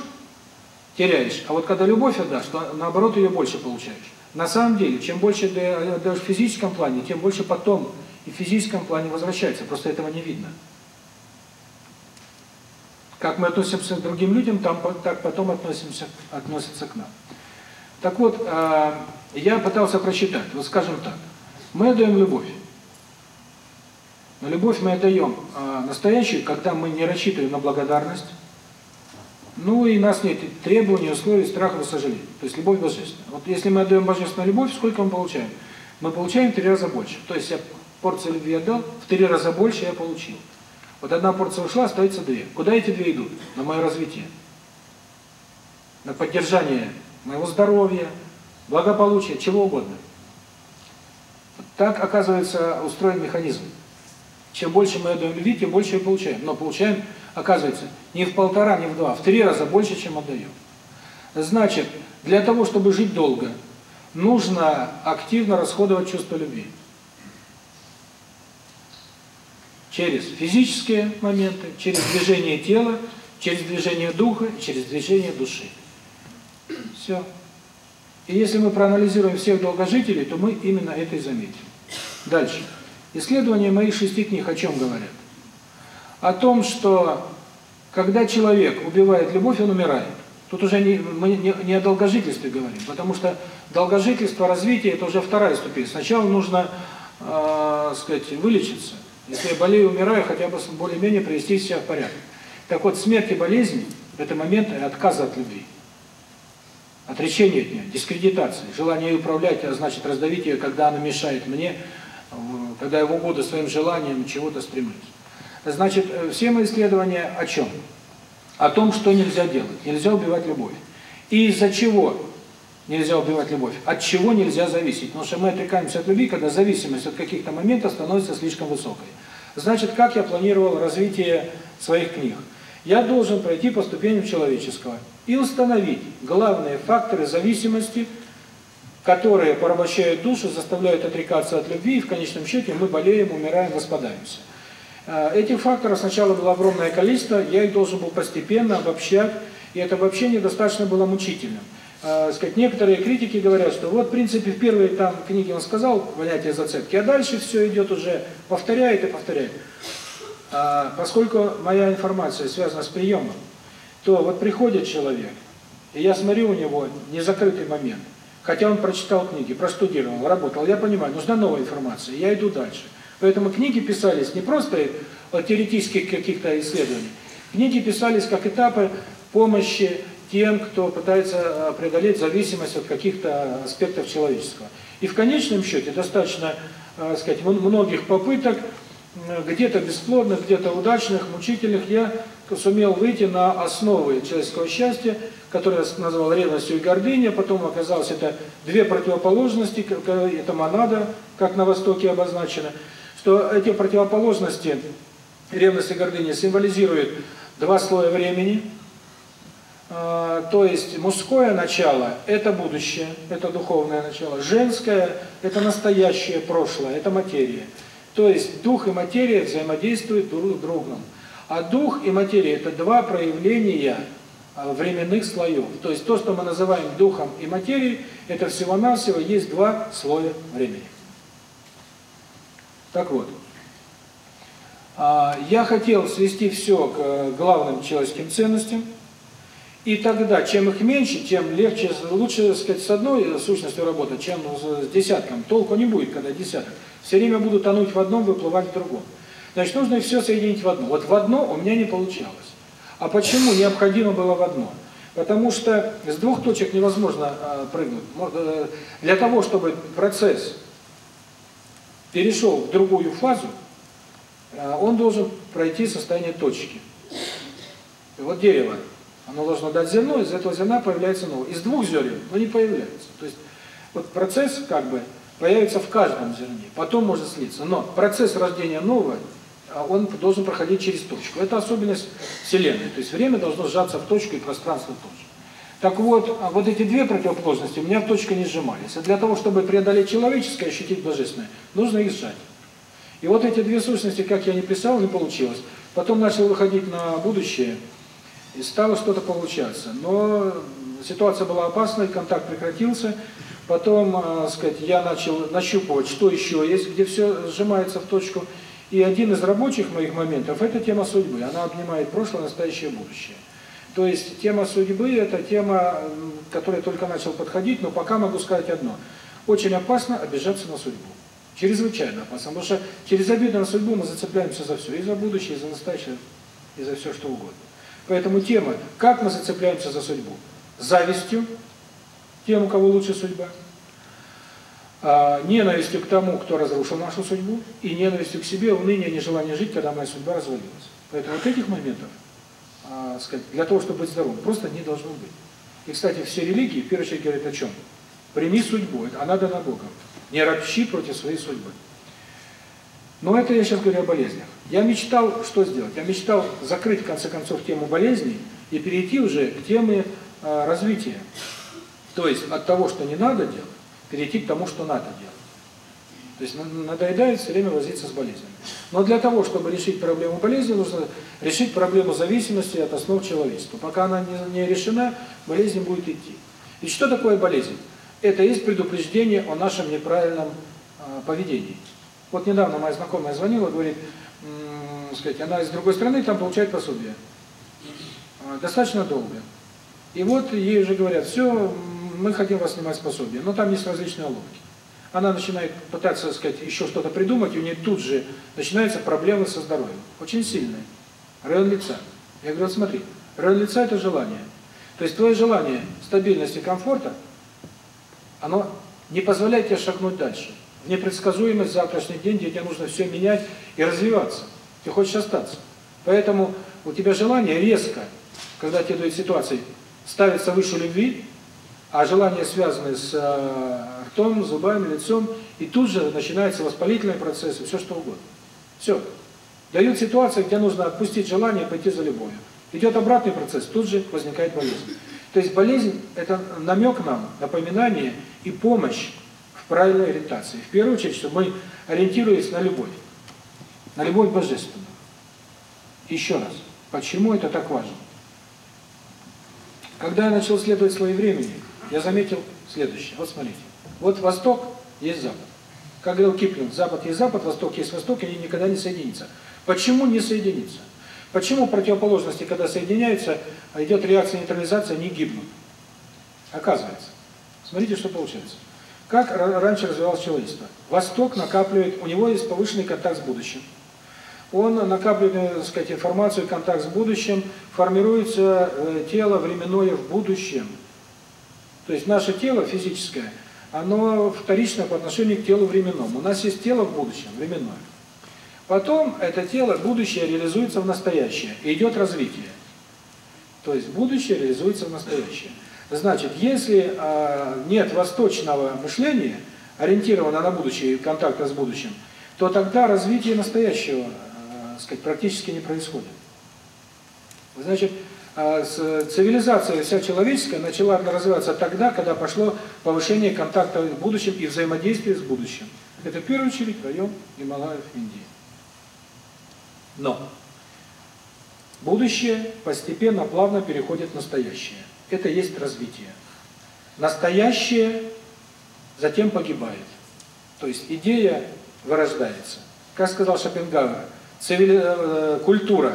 теряешь, а вот когда любовь отдашь, то наоборот ее больше получаешь. На самом деле, чем больше ты отдаешь в физическом плане, тем больше потом и в физическом плане возвращается, просто этого не видно. Как мы относимся к другим людям, там так потом относимся относятся к нам. Так вот, э, я пытался прочитать, вот скажем так, мы отдаем любовь. Но любовь мы отдаем э, настоящую, когда мы не рассчитываем на благодарность, ну и нас нет требований, условий, страха и сожаления. То есть любовь божественная. Вот если мы отдаем божественную любовь, сколько мы получаем? Мы получаем в три раза больше. То есть я порцию любви отдал, в три раза больше я получил. Вот одна порция ушла, остается две. Куда эти две идут? На мое развитие. На поддержание моего здоровья, благополучия, чего угодно. Так, оказывается, устроен механизм. Чем больше мы отдаем любви, тем больше мы получаем. Но получаем, оказывается, не в полтора, не в два, в три раза больше, чем отдаем. Значит, для того, чтобы жить долго, нужно активно расходовать чувство любви. Через физические моменты, через движение тела, через движение духа, через движение души. Все. И если мы проанализируем всех долгожителей, то мы именно это и заметим. Дальше. Исследования моих шести книг о чем говорят? О том, что когда человек убивает любовь, он умирает. Тут уже не, мы не, не о долгожительстве говорим, потому что долгожительство, развитие – это уже вторая ступень. Сначала нужно, э, сказать, вылечиться. Если я болею, умираю, хотя бы более-менее привести себя в порядок. Так вот, смерть и болезнь – это момент отказа от любви. Отречение от нее, дискредитация, желание ее управлять, а значит раздавить ее, когда она мешает мне, когда я в угоду своим желаниям чего-то стремлюсь. Значит, э, все мои исследования о чем? О том, что нельзя делать. Нельзя убивать любовь. И из-за чего нельзя убивать любовь? От чего нельзя зависеть? Потому что мы отрекаемся от любви, когда зависимость от каких-то моментов становится слишком высокой. Значит, как я планировал развитие своих книг? Я должен пройти по ступеням человеческого и установить главные факторы зависимости, которые порабощают душу, заставляют отрекаться от любви, и в конечном счете мы болеем, умираем, распадаемся. Э, этих факторов сначала было огромное количество, я их должен был постепенно обобщать, и это вообще недостаточно было мучительным. Э, сказать, некоторые критики говорят, что вот, в принципе, в первой там книге он сказал понятие зацепки, а дальше все идет уже, повторяет и повторяет. А, поскольку моя информация связана с приемом, то вот приходит человек, и я смотрю у него незакрытый момент, хотя он прочитал книги, простудировал, работал, я понимаю, нужна новая информация, я иду дальше. Поэтому книги писались не просто от теоретических каких-то исследований, книги писались как этапы помощи тем, кто пытается а, преодолеть зависимость от каких-то аспектов человеческого. И в конечном счете достаточно, так сказать, многих попыток где-то бесплодных, где-то удачных, мучительных, я сумел выйти на основы человеческого счастья, которое я назвал ревностью и гордыней, потом оказалось это две противоположности, это монада, как на Востоке обозначено, что эти противоположности, ревность и гордыня, символизируют два слоя времени, а, то есть мужское начало – это будущее, это духовное начало, женское – это настоящее прошлое, это материя. То есть дух и материя взаимодействуют друг с другом. А дух и материя – это два проявления а, временных слоев. То есть то, что мы называем духом и материей, это всего-навсего есть два слоя времени. Так вот, а, я хотел свести все к э, главным человеческим ценностям, и тогда, чем их меньше, тем легче, лучше, так сказать, с одной сущностью работать, чем с десятком. Толку не будет, когда десяток. Все время буду тонуть в одном, выплывать в другом. Значит, нужно все соединить в одно. Вот в одно у меня не получалось. А почему необходимо было в одно? Потому что с двух точек невозможно э, прыгнуть. Э, для того, чтобы процесс перешел в другую фазу, э, он должен пройти состояние точки. И вот дерево, оно должно дать зерно, из этого зерна появляется новое. Из двух зерен, но не появляется. То есть вот процесс как бы появится в каждом зерне, потом может слиться. Но процесс рождения нового а он должен проходить через точку. Это особенность Вселенной. То есть время должно сжаться в точку и пространство тоже. Так вот, а вот эти две противоположности у меня в точке не сжимались. А для того, чтобы преодолеть человеческое, ощутить божественное, нужно их сжать. И вот эти две сущности, как я не писал, не получилось. Потом начал выходить на будущее, и стало что-то получаться. Но ситуация была опасной, контакт прекратился. Потом, э, сказать, я начал нащупывать, что еще есть, где все сжимается в точку. И один из рабочих моих моментов – это тема судьбы. Она обнимает прошлое, настоящее, будущее. То есть тема судьбы – это тема, которая только начал подходить, но пока могу сказать одно. Очень опасно обижаться на судьбу. Чрезвычайно опасно, потому что через обиду на судьбу мы зацепляемся за все. И за будущее, и за настоящее, и за все, что угодно. Поэтому тема, как мы зацепляемся за судьбу? Завистью, тем, у кого лучше судьба – а, ненавистью к тому, кто разрушил нашу судьбу, и ненавистью к себе, уныние, нежелание жить, когда моя судьба развалилась. Поэтому вот этих моментов, а, сказать, для того, чтобы быть здоровым, просто не должно быть. И, кстати, все религии, в первую очередь, говорят о чем? Прими судьбу, она дана Богом. Не ропщи против своей судьбы. Но это я сейчас говорю о болезнях. Я мечтал, что сделать? Я мечтал закрыть, в конце концов, тему болезней и перейти уже к теме э, развития. То есть от того, что не надо делать, перейти к тому, что надо делать. То есть надоедает все время возиться с болезнью. Но для того, чтобы решить проблему болезни, нужно решить проблему зависимости от основ человечества. Пока она не, решена, болезнь будет идти. И что такое болезнь? Это есть предупреждение о нашем неправильном э, поведении. Вот недавно моя знакомая звонила, говорит, сказать, она из другой страны там получает пособие. Э, достаточно долго. И вот ей уже говорят, все, мы хотим вас снимать с пособия, но там есть различные уловки. Она начинает пытаться, так сказать, еще что-то придумать, и у нее тут же начинаются проблемы со здоровьем. Очень сильные. Район лица. Я говорю, смотри, район лица – это желание. То есть твое желание стабильности, комфорта, оно не позволяет тебе шагнуть дальше. В непредсказуемость завтрашний день, где тебе нужно все менять и развиваться. Ты хочешь остаться. Поэтому у тебя желание резко, когда тебе дают ситуации, ставится выше любви, а желания связаны с э, ртом, зубами, лицом, и тут же начинается воспалительный процесс и все что угодно. Все. Дают ситуации, где нужно отпустить желание и пойти за любовью. Идет обратный процесс, тут же возникает болезнь. То есть болезнь – это намек нам, напоминание и помощь в правильной ориентации. В первую очередь, чтобы мы ориентировались на любовь, на любовь божественную. Еще раз, почему это так важно? Когда я начал следовать своей времени, я заметил следующее. Вот смотрите. Вот Восток есть Запад. Как говорил Киплинг, Запад есть Запад, Восток есть Восток, и они никогда не соединятся. Почему не соединиться? Почему противоположности, когда соединяются, идет реакция нейтрализации, они гибнут? Оказывается. Смотрите, что получается. Как раньше развивалось человечество? Восток накапливает, у него есть повышенный контакт с будущим. Он накапливает, так сказать, информацию, контакт с будущим, формируется э, тело временное в будущем. То есть наше тело физическое, оно вторично по отношению к телу временному. У нас есть тело в будущем, временное. Потом это тело, будущее реализуется в настоящее, и идет развитие. То есть будущее реализуется в настоящее. Значит, если э, нет восточного мышления, ориентированного на будущее, контакта с будущим, то тогда развитие настоящего, э, сказать, практически не происходит. Значит, цивилизация вся человеческая начала развиваться тогда, когда пошло повышение контакта с будущим и взаимодействие с будущим. Это в первую очередь район Гималаев Индии. Но будущее постепенно, плавно переходит в настоящее. Это есть развитие. Настоящее затем погибает. То есть идея вырождается. Как сказал Шопенгауэр, цивили... Э, культура,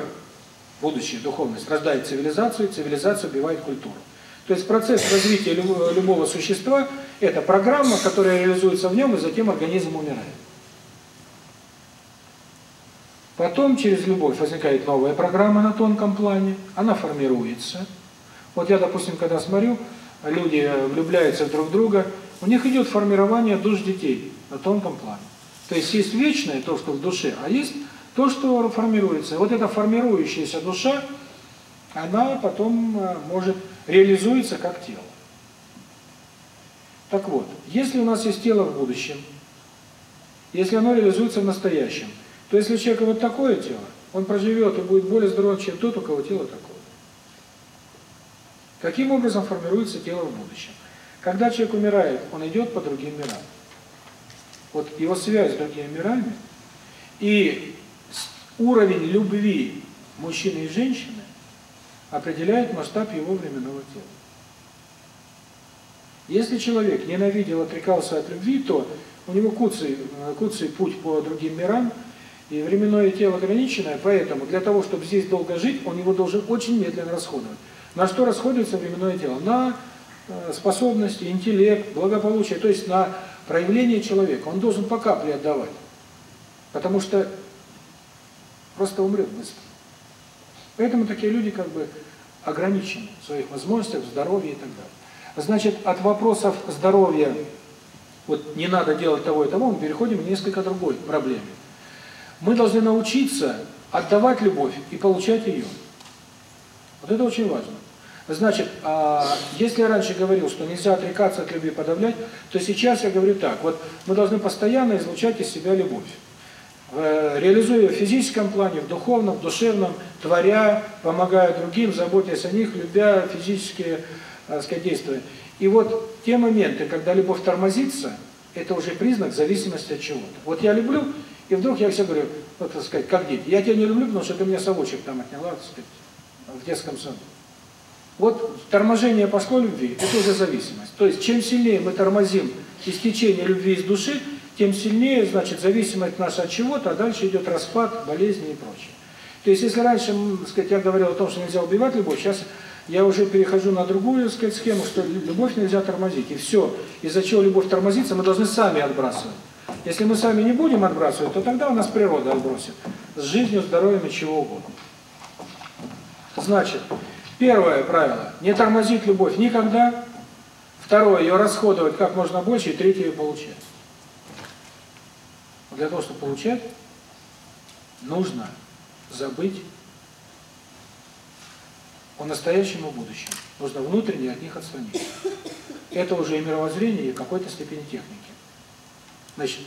будущее, духовность, рождает цивилизацию, цивилизация убивает культуру. То есть процесс развития любого существа – это программа, которая реализуется в нем, и затем организм умирает. Потом через любовь возникает новая программа на тонком плане, она формируется. Вот я, допустим, когда смотрю, люди влюбляются друг в друга, у них идет формирование душ детей на тонком плане. То есть есть вечное, то, что в душе, а есть то, что формируется. Вот эта формирующаяся душа, она потом э, может реализуется как тело. Так вот, если у нас есть тело в будущем, если оно реализуется в настоящем, то если у человека вот такое тело, он проживет и будет более здоровым, чем тот, у кого тело такое. Каким образом формируется тело в будущем? Когда человек умирает, он идет по другим мирам. Вот его связь с другими мирами и уровень любви мужчины и женщины определяет масштаб его временного тела. Если человек ненавидел, отрекался от любви, то у него куцый, путь по другим мирам – и временное тело ограниченное, поэтому для того, чтобы здесь долго жить, он его должен очень медленно расходовать. На что расходуется временное тело? На э, способности, интеллект, благополучие, то есть на проявление человека. Он должен по капле отдавать. Потому что просто умрет быстро. Поэтому такие люди как бы ограничены в своих возможностях, в здоровье и так далее. Значит, от вопросов здоровья, вот не надо делать того и того, мы переходим к несколько другой проблеме. Мы должны научиться отдавать любовь и получать ее. Вот это очень важно. Значит, а, если я раньше говорил, что нельзя отрекаться от любви, подавлять, то сейчас я говорю так. Вот мы должны постоянно излучать из себя любовь. Реализуя в физическом плане, в духовном, в душевном, творя, помогая другим, заботясь о них, любя физические так сказать, действия. И вот те моменты, когда любовь тормозится, это уже признак зависимости от чего-то. Вот я люблю, и вдруг я все говорю, вот, так сказать, как дети, я тебя не люблю, потому что ты мне совочек там отняла, так сказать, в детском саду. Вот торможение пошло любви, это уже зависимость. То есть, чем сильнее мы тормозим истечение любви из души, тем сильнее, значит, зависимость наша от чего-то, а дальше идет распад, болезни и прочее. То есть, если раньше, так сказать, я говорил о том, что нельзя убивать любовь, сейчас я уже перехожу на другую, сказать, схему, что любовь нельзя тормозить. И все, из-за чего любовь тормозится, мы должны сами отбрасывать. Если мы сами не будем отбрасывать, то тогда у нас природа отбросит. С жизнью, здоровьем и чего угодно. Значит, первое правило – не тормозить любовь никогда. Второе – ее расходовать как можно больше. И третье – ее получать. Для того, чтобы получать, нужно забыть о настоящем и будущем. Нужно внутренне от них отстраниться. Это уже и мировоззрение, и какой-то степени техники. Значит,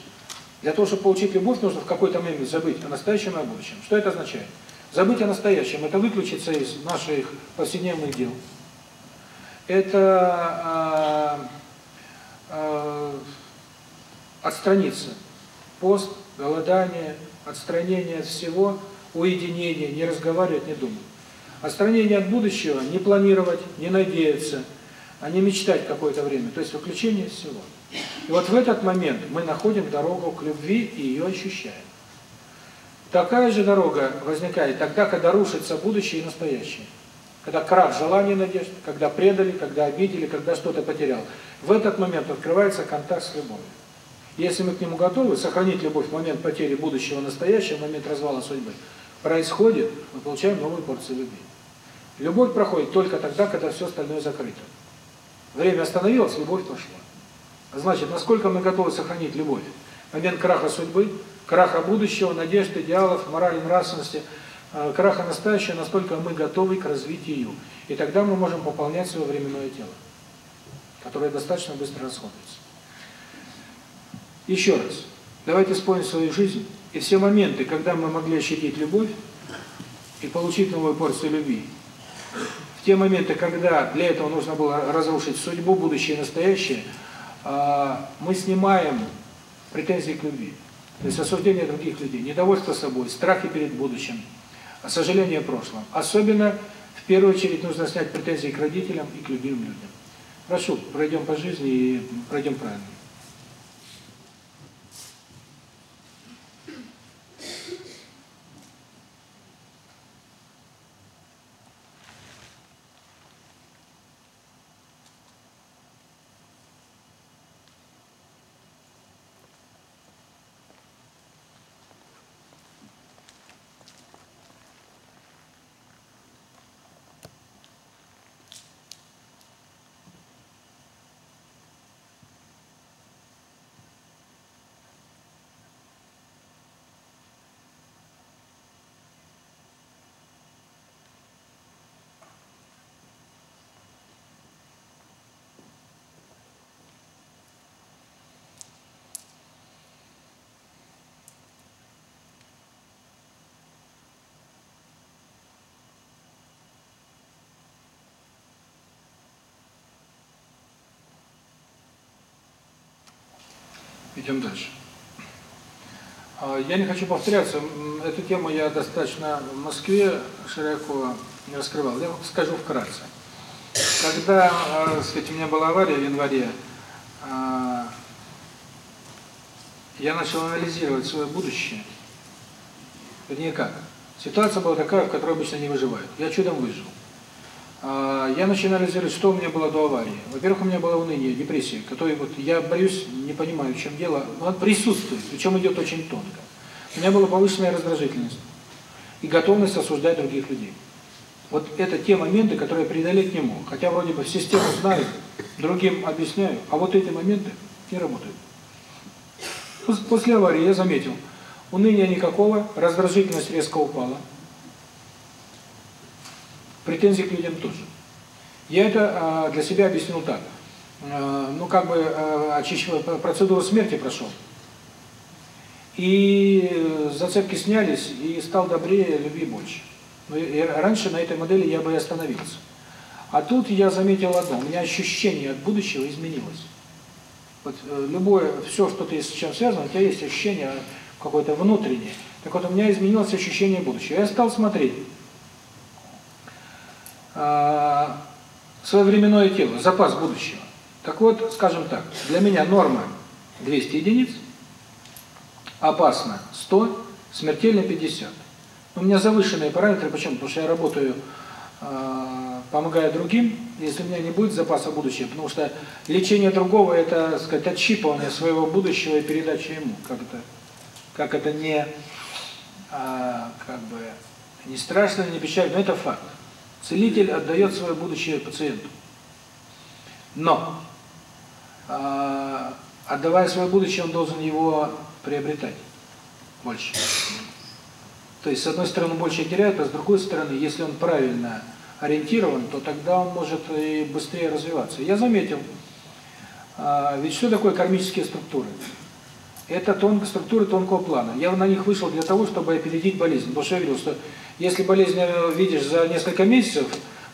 для того, чтобы получить любовь, нужно в какой-то момент забыть о настоящем и о будущем. Что это означает? Забыть о настоящем – это выключиться из наших повседневных дел. Это э, э, отстраниться. Пост, голодание, отстранение от всего, уединение, не разговаривать, не думать. Отстранение от будущего, не планировать, не надеяться, а не мечтать какое-то время. То есть выключение всего. И вот в этот момент мы находим дорогу к любви и ее ощущаем. Такая же дорога возникает тогда, когда рушится будущее и настоящее. Когда крах желаний надежд, когда предали, когда обидели, когда что-то потерял. В этот момент открывается контакт с любовью. Если мы к нему готовы, сохранить любовь в момент потери будущего настоящего, в момент развала судьбы, происходит, мы получаем новую порцию любви. Любовь проходит только тогда, когда все остальное закрыто. Время остановилось, любовь пошла. Значит, насколько мы готовы сохранить любовь? Момент краха судьбы, краха будущего, надежд, идеалов, морали, нравственности, э, краха настоящего, насколько мы готовы к развитию. И тогда мы можем пополнять свое временное тело, которое достаточно быстро расходуется. Еще раз, давайте вспомним свою жизнь и все моменты, когда мы могли ощутить любовь и получить новую порцию любви. В те моменты, когда для этого нужно было разрушить судьбу, будущее и настоящее, а, мы снимаем претензии к любви. То есть осуждение других людей, недовольство собой, страхи перед будущим, сожаление о прошлом. Особенно, в первую очередь, нужно снять претензии к родителям и к любимым людям. Прошу, пройдем по жизни и пройдем правильно. Идем дальше. А, я не хочу повторяться, эту тему я достаточно в Москве широко не раскрывал. Я скажу вкратце. Когда, а, сказать, у меня была авария в январе, а, я начал анализировать свое будущее. Вернее как? Ситуация была такая, в которой обычно не выживают. Я чудом выжил. А, я начинаю анализировать, что у меня было до аварии. Во-первых, у меня было уныние, депрессия, которой вот я боюсь, не понимаю, в чем дело, но он присутствует, причем идет очень тонко. У меня была повышенная раздражительность и готовность осуждать других людей. Вот это те моменты, которые преодолеть не мог. Хотя вроде бы систему знаю, другим объясняю, а вот эти моменты не работают. После аварии я заметил, уныния никакого, раздражительность резко упала. Претензий к людям тоже. Я это для себя объяснил так. Ну, как бы очищение, процедуру смерти прошел. И зацепки снялись, и стал добрее, любви больше. Но раньше на этой модели я бы и остановился. А тут я заметил одно, у меня ощущение от будущего изменилось. Вот э, любое, все, что ты с чем связано, у тебя есть ощущение какое-то внутреннее. Так вот, у меня изменилось ощущение будущего. Я стал смотреть, а, свое временное тело, запас будущего. Так вот, скажем так, для меня норма 200 единиц, опасно 100, смертельно 50. У меня завышенные параметры, почему? Потому что я работаю, э, помогая другим, если у меня не будет запаса будущего, потому что лечение другого – это, сказать, отщипывание своего будущего и передача ему. Как это, как это не, э, как бы, не страшно, не печально, но это факт. Целитель отдает свое будущее пациенту. Но, э, отдавая свое будущее, он должен его приобретать больше. То есть, с одной стороны, больше теряет, а с другой стороны, если он правильно ориентирован, то тогда он может и быстрее развиваться. Я заметил, э, ведь что такое кармические структуры? Это тон, структуры тонкого плана. Я на них вышел для того, чтобы опередить болезнь. Потому что я видел, что если болезнь э, видишь за несколько месяцев,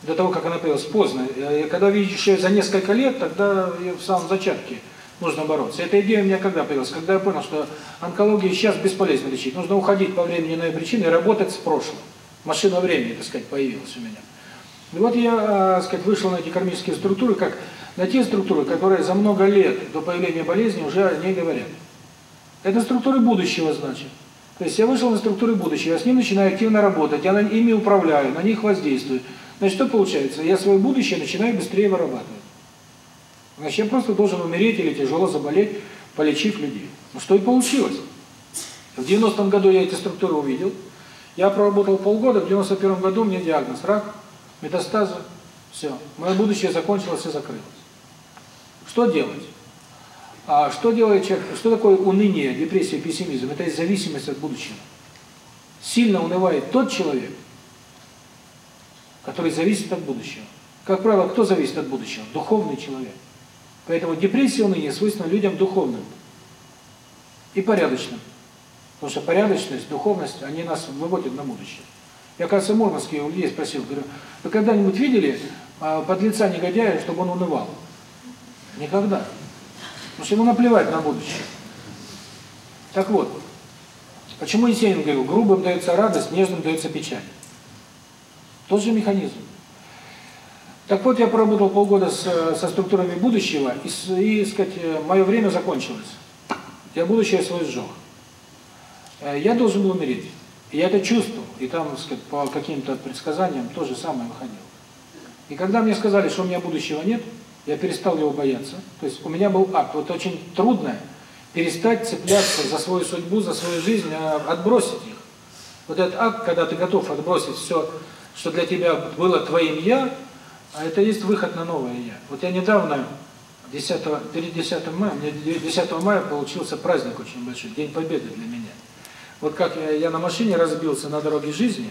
до того, как она появилась, поздно. Э, когда видишь ее за несколько лет, тогда в самом зачатке нужно бороться. Эта идея у меня когда появилась? Когда я понял, что онкологию сейчас бесполезно лечить. Нужно уходить по времени на причины и работать с прошлым. Машина времени, так сказать, появилась у меня. И вот я, э, так сказать, вышел на эти кармические структуры, как на те структуры, которые за много лет до появления болезни уже не говорят. Это структуры будущего, значит. То есть я вышел на структуры будущего, я с ним начинаю активно работать, я ими управляю, на них воздействую. Значит, что получается? Я свое будущее начинаю быстрее вырабатывать. Значит, я просто должен умереть или тяжело заболеть, полечив людей. Ну что и получилось. В 90-м году я эти структуры увидел. Я проработал полгода, в 91-м году мне диагноз рак, метастазы, все. Мое будущее закончилось и закрылось. Что делать? А что делает человек, что такое уныние, депрессия, пессимизм? Это зависимость от будущего. Сильно унывает тот человек, который зависит от будущего. Как правило, кто зависит от будущего? Духовный человек. Поэтому депрессия, уныние свойственна людям духовным и порядочным. Потому что порядочность, духовность, они нас выводят на будущее. Я, кажется, Мурманске у людей спросил, говорю, вы когда-нибудь видели а, подлеца негодяя, чтобы он унывал? Никогда. Потому что ему наплевать на будущее. Так вот, почему Есенин говорил, грубым дается радость, нежным дается печаль. Тот же механизм. Так вот, я поработал полгода с, со структурами будущего, и, и сказать, мое время закончилось. Я будущее свое сжег. Э, я должен был умереть. Я это чувствовал. И там, сказать, по каким-то предсказаниям то же самое выходило. И когда мне сказали, что у меня будущего нет, я перестал его бояться. То есть у меня был акт. Вот очень трудно перестать цепляться за свою судьбу, за свою жизнь, а отбросить их. Вот этот акт, когда ты готов отбросить все, что для тебя было твоим «я», а это есть выход на новое «я». Вот я недавно, 10, перед 10 мая, мне 10 мая получился праздник очень большой, День Победы для меня. Вот как я, я на машине разбился на дороге жизни,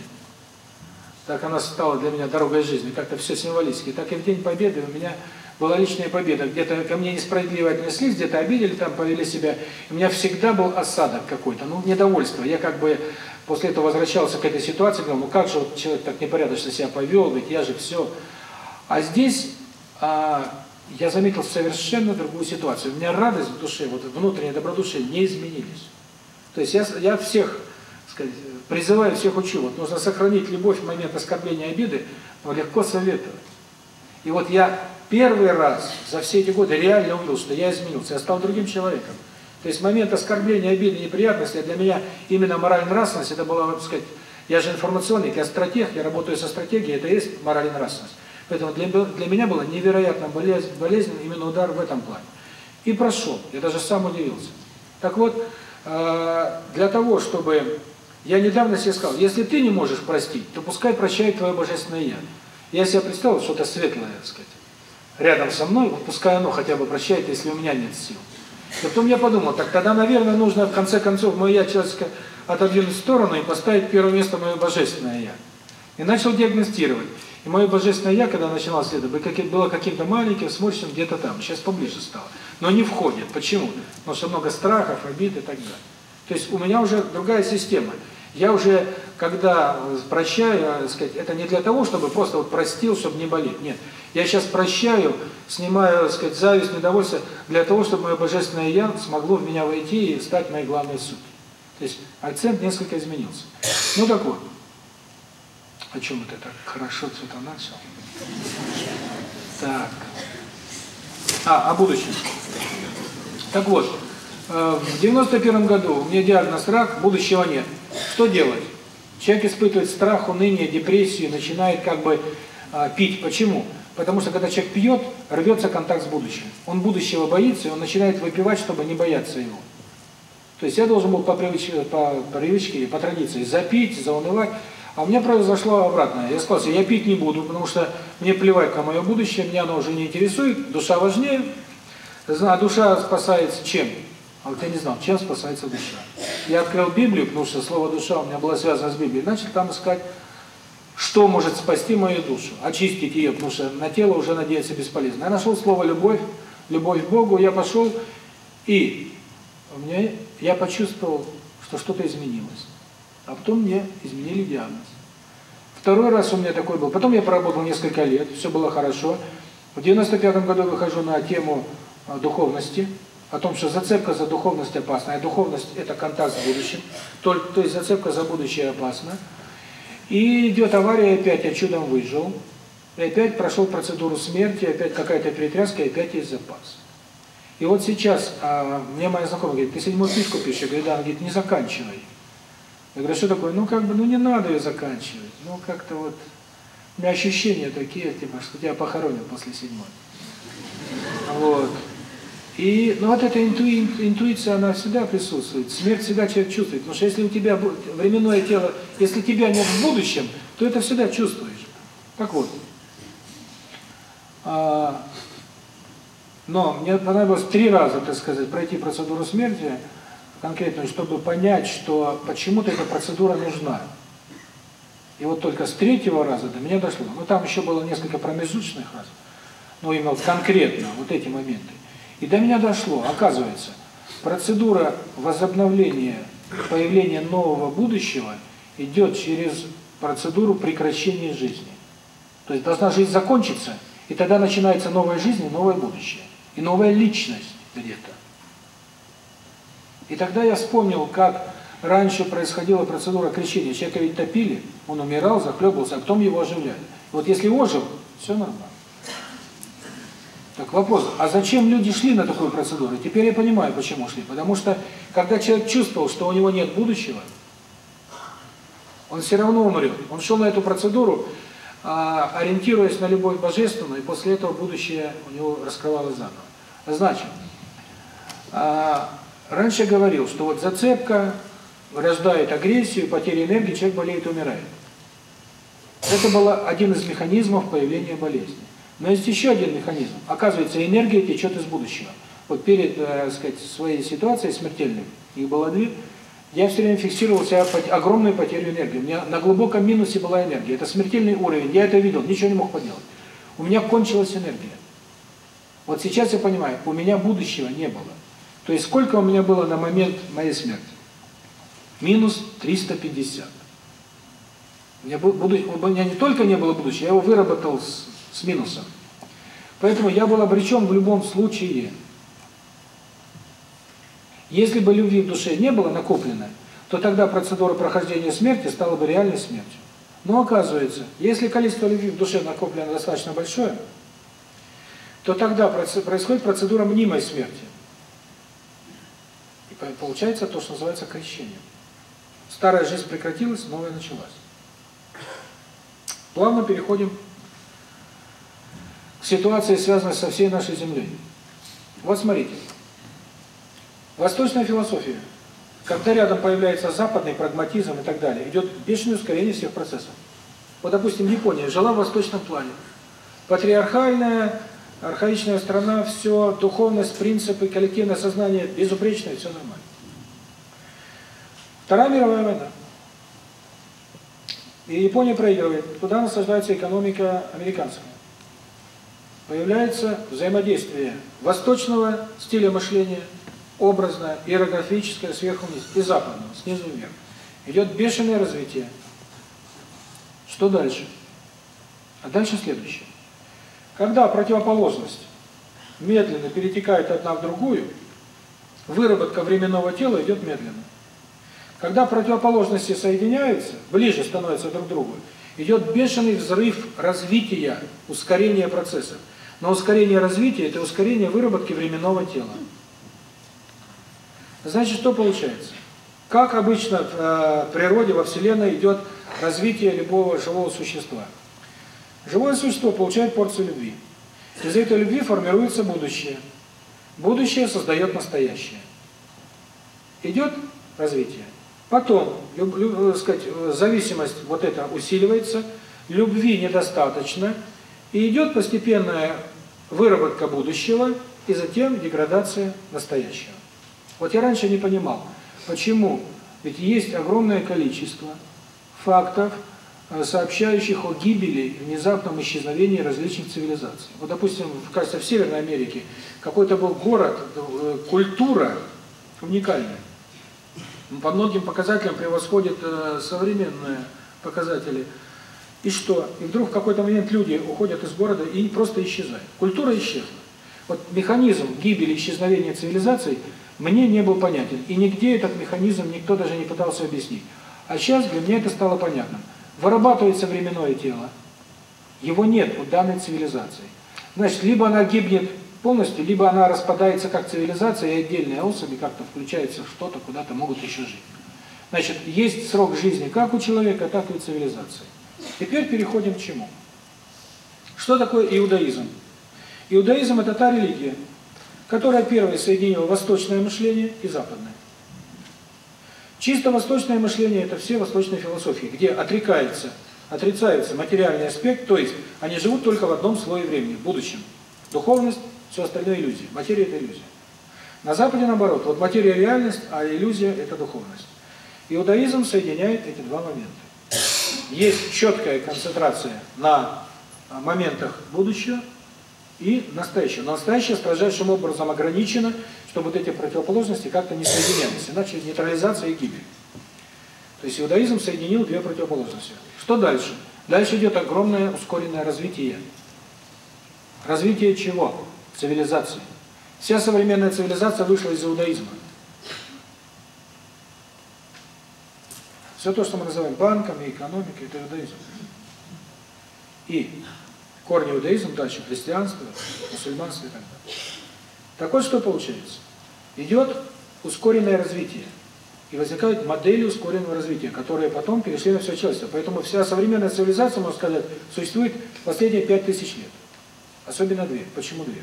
так она стала для меня дорогой жизни, как-то все символически, так и в День Победы у меня была личная победа. Где-то ко мне несправедливо отнеслись, где-то обидели, там повели себя. У меня всегда был осадок какой-то, ну, недовольство. Я как бы после этого возвращался к этой ситуации, говорил, ну как же вот человек так непорядочно себя повел, ведь я же все. А здесь а, я заметил совершенно другую ситуацию. У меня радость в душе, вот внутреннее добродушие не изменились. То есть я, я всех, сказать, призываю, всех учу, вот нужно сохранить любовь в момент оскорбления обиды, но легко советовать. И вот я первый раз за все эти годы реально увидел, что я изменился, я стал другим человеком. То есть момент оскорбления, обиды, неприятности для меня именно моральная нравственность, это было, так сказать, я же информационник, я стратег, я работаю со стратегией, это и есть моральная нравственность. Поэтому для, для меня было невероятно болезнь, болезненный именно удар в этом плане. И прошел, я даже сам удивился. Так вот, э, для того, чтобы... Я недавно себе сказал, если ты не можешь простить, то пускай прощает твое Божественное Я. Я себе представил что-то светлое, так сказать, рядом со мной, вот пускай оно хотя бы прощает, если у меня нет сил. И потом я подумал, так тогда, наверное, нужно в конце концов мое я человеческое отодвинуть в сторону и поставить первое место мое божественное я. И начал диагностировать. И мое божественное я, когда начинал следовать, было каким-то маленьким, сморщенным где-то там. Сейчас поближе стало. Но не входит. Почему? Потому что много страхов, обид и так далее. То есть у меня уже другая система. Я уже, когда прощаю, э, сказать, это не для того, чтобы просто вот простил, чтобы не болеть. Нет. Я сейчас прощаю, снимаю, сказать, зависть, недовольство, для того, чтобы мое божественное Я смогло в меня войти и стать моей главной сутью. То есть акцент несколько изменился. Ну так вот. О чем это так хорошо что-то начал? Так. А, о будущем. Так вот, э, в 91 году у меня диагноз рак, будущего нет. Что делать? Человек испытывает страх, уныние, депрессию, начинает как бы а, пить. Почему? Потому что когда человек пьет, рвется контакт с будущим. Он будущего боится, и он начинает выпивать, чтобы не бояться его. То есть я должен был по привычке, по привычке по традиции запить, заунывать. А у меня произошло обратное. Я сказал я пить не буду, потому что мне плевать на мое будущее, меня оно уже не интересует, душа важнее. А душа спасается чем? А вот я не знал, чем спасается душа. Я открыл Библию, потому что слово «душа» у меня было связано с Библией, начал там искать, что может спасти мою душу, очистить ее, потому что на тело уже надеяться бесполезно. Я нашел слово «любовь», любовь к Богу, я пошел, и у меня, я почувствовал, что что-то изменилось. А потом мне изменили диагноз. Второй раз у меня такой был. Потом я проработал несколько лет, все было хорошо. В 95 году выхожу на тему а, духовности, о том, что зацепка за духовность опасна, а духовность – это контакт с будущим, то, то есть зацепка за будущее опасна. И идет авария, опять я чудом выжил, и опять прошел процедуру смерти, опять какая-то перетряска, и опять есть запас. И вот сейчас а, мне моя знакомая говорит, ты седьмую книжку пишешь, я говорю, да, она говорит, не заканчивай. Я говорю, что такое? Ну, как бы, ну не надо ее заканчивать. Ну, как-то вот, у меня ощущения такие, типа, что тебя похоронят после седьмой. Вот. И, ну вот эта интуи, интуиция, она всегда присутствует. Смерть всегда человек чувствует. Потому что если у тебя временное тело, если тебя нет в будущем, то это всегда чувствуешь. Так вот. А, Но мне понадобилось три раза, так сказать, пройти процедуру смерти конкретную, чтобы понять, что почему-то эта процедура нужна. И вот только с третьего раза до меня дошло. Ну, там еще было несколько промежуточных раз. Но именно вот конкретно, вот эти моменты. И до меня дошло, оказывается, процедура возобновления, появления нового будущего идет через процедуру прекращения жизни. То есть должна жизнь закончиться, и тогда начинается новая жизнь и новое будущее. И новая личность где-то. И тогда я вспомнил, как раньше происходила процедура крещения. Человека ведь топили, он умирал, захлебывался, а потом его оживляли. Вот если ожил, все нормально. Так вопрос, а зачем люди шли на такую процедуру? Теперь я понимаю, почему шли. Потому что, когда человек чувствовал, что у него нет будущего, он все равно умрет. Он шел на эту процедуру, а, ориентируясь на любовь божественную, и после этого будущее у него раскрывалось заново. Значит, а, раньше говорил, что вот зацепка рождает агрессию, потеря энергии, человек болеет и умирает. Это был один из механизмов появления болезни. Но есть еще один механизм. Оказывается, энергия течет из будущего. Вот перед, э, сказать, своей ситуацией смертельной, их было две, я все время фиксировал себя огромную потерю энергии. У меня на глубоком минусе была энергия. Это смертельный уровень. Я это видел, ничего не мог поделать. У меня кончилась энергия. Вот сейчас я понимаю, у меня будущего не было. То есть сколько у меня было на момент моей смерти? Минус 350. У меня, буду, у меня не только не было будущего, я его выработал с, с минусом. Поэтому я был обречен в любом случае. Если бы любви в душе не было накоплено, то тогда процедура прохождения смерти стала бы реальной смертью. Но оказывается, если количество любви в душе накоплено достаточно большое, то тогда происходит процедура мнимой смерти. И получается то, что называется крещением. Старая жизнь прекратилась, новая началась. Плавно переходим ситуации, связанной со всей нашей Землей. Вот смотрите. Восточная философия, когда рядом появляется западный прагматизм и так далее, идет бешеное ускорение всех процессов. Вот, допустим, Япония жила в восточном плане. Патриархальная, архаичная страна, все, духовность, принципы, коллективное сознание безупречное, все нормально. Вторая мировая война. И Япония проигрывает. Туда насаждается экономика американская. Появляется взаимодействие восточного стиля мышления – образное, иерографическое сверху вниз, и западное, снизу вверх. Идет бешеное развитие. Что дальше? А дальше следующее. Когда противоположность медленно перетекает одна в другую, выработка временного тела идет медленно. Когда противоположности соединяются, ближе становятся друг к другу, идет бешеный взрыв развития, ускорения процессов. Но ускорение развития – это ускорение выработки временного тела. Значит, что получается? Как обычно в э, природе, во Вселенной идет развитие любого живого существа. Живое существо получает порцию любви. Из этой любви формируется будущее. Будущее создает настоящее. Идет развитие. Потом, люб, люб, сказать, зависимость вот эта усиливается, любви недостаточно, и идет постепенная выработка будущего, и затем деградация настоящего. Вот я раньше не понимал, почему, ведь есть огромное количество фактов, э, сообщающих о гибели, внезапном исчезновении различных цивилизаций. Вот, допустим, кажется, в Северной Америке какой-то был город, э, культура уникальная. По многим показателям превосходит э, современные показатели. И что? И вдруг в какой-то момент люди уходят из города и просто исчезают. Культура исчезла. Вот механизм гибели, исчезновения цивилизаций – мне не был понятен. И нигде этот механизм никто даже не пытался объяснить. А сейчас для меня это стало понятным. Вырабатывается временное тело. Его нет у данной цивилизации. Значит, либо она гибнет полностью, либо она распадается как цивилизация, и отдельные особи как-то включаются в что-то, куда-то могут еще жить. Значит, есть срок жизни как у человека, так и у цивилизации. Теперь переходим к чему? Что такое иудаизм? Иудаизм – это та религия, которая первой соединила восточное мышление и западное. Чисто восточное мышление – это все восточные философии, где отрекается, отрицается материальный аспект, то есть они живут только в одном слое времени, в будущем. Духовность Все остальное иллюзия. Материя – это иллюзия. На Западе наоборот. Вот материя – реальность, а иллюзия – это духовность. Иудаизм соединяет эти два момента. Есть четкая концентрация на моментах будущего и настоящего. Но настоящее строжайшим образом ограничено, чтобы вот эти противоположности как-то не соединялись, иначе нейтрализация и гибель. То есть иудаизм соединил две противоположности. Что дальше? Дальше идет огромное ускоренное развитие. Развитие чего? Цивилизации. Вся современная цивилизация вышла из иудаизма. Все то, что мы называем банками, экономикой, это иудаизм. И корни иудаизма, дальше христианство, мусульманство и так далее. Так вот, что получается? Идет ускоренное развитие. И возникают модели ускоренного развития, которые потом перешли на все человечество. Поэтому вся современная цивилизация, можно сказать, существует последние пять тысяч лет. Особенно две. Почему две?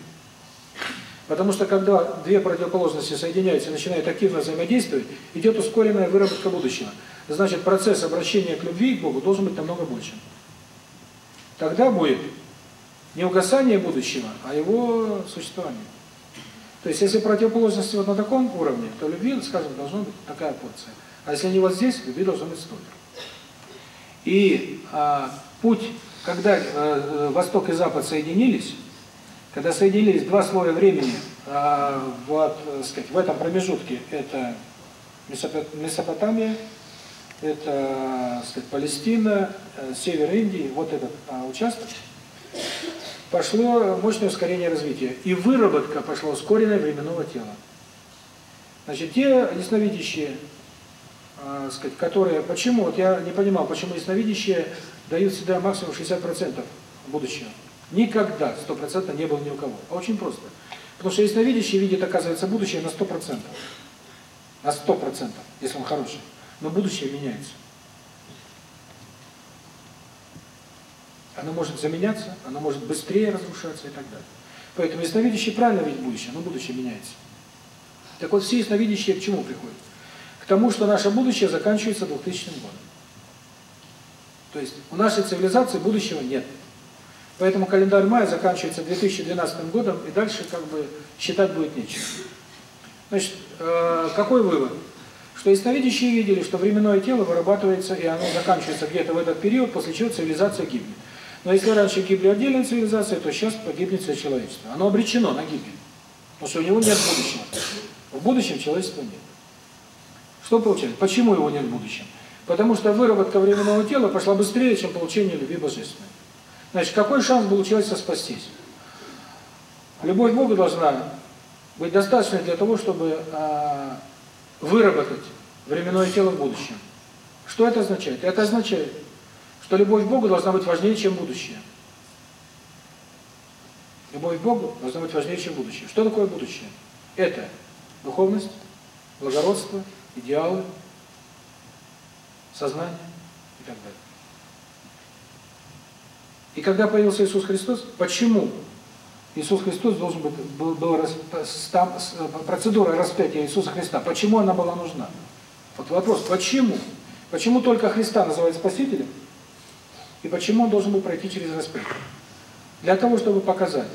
Потому что когда две противоположности соединяются и начинают активно взаимодействовать, идет ускоренная выработка будущего. Значит, процесс обращения к любви к Богу должен быть намного больше. Тогда будет не угасание будущего, а его существование. То есть, если противоположности вот на таком уровне, то любви, скажем, должна быть такая порция. А если не вот здесь, любви должно быть столько. И а, путь, когда а, Восток и Запад соединились, когда соединились два слоя времени, а, вот, сказать, в этом промежутке это Месопотамия, это сказать, Палестина, э, север Индии, вот этот а, участок, пошло мощное ускорение развития. И выработка пошла ускоренная временного тела. Значит, те ясновидящие, э, сказать, которые... Почему? Вот я не понимал, почему ясновидящие дают всегда максимум 60% будущего. Никогда 100% не было ни у кого. А очень просто. Потому что ясновидящий видит, оказывается, будущее на 100%. На 100%, если он хороший. Но будущее меняется. Оно может заменяться, оно может быстрее разрушаться и так далее. Поэтому ясновидящий правильно видит будущее, но будущее меняется. Так вот, все ясновидящие к чему приходят? К тому, что наше будущее заканчивается 2000 годом. То есть у нашей цивилизации будущего нет. Поэтому календарь мая заканчивается 2012 годом, и дальше как бы считать будет нечего. Значит, э, какой вывод? Что ясновидящие видели, что временное тело вырабатывается, и оно заканчивается где-то в этот период, после чего цивилизация гибнет. Но если раньше гибли отдельные цивилизации, то сейчас погибнет все человечество. Оно обречено на гибель. Потому что у него нет будущего. В будущем человечества нет. Что получается? Почему его нет в будущем? Потому что выработка временного тела пошла быстрее, чем получение любви божественной. Значит, какой шанс был у человечества спастись? Любовь к Богу должна быть достаточной для того, чтобы э, выработать временное тело в будущем. Что это означает? Это означает, что любовь к Богу должна быть важнее, чем будущее. Любовь к Богу должна быть важнее, чем будущее. Что такое будущее? Это духовность, благородство, идеалы, сознание и так далее. И когда появился Иисус Христос, почему Иисус Христос должен быть, был, был там, процедура распятия Иисуса Христа, почему она была нужна? Вот вопрос, почему? Почему только Христа называют Спасителем? И почему он должен был пройти через распятие? Для того, чтобы показать,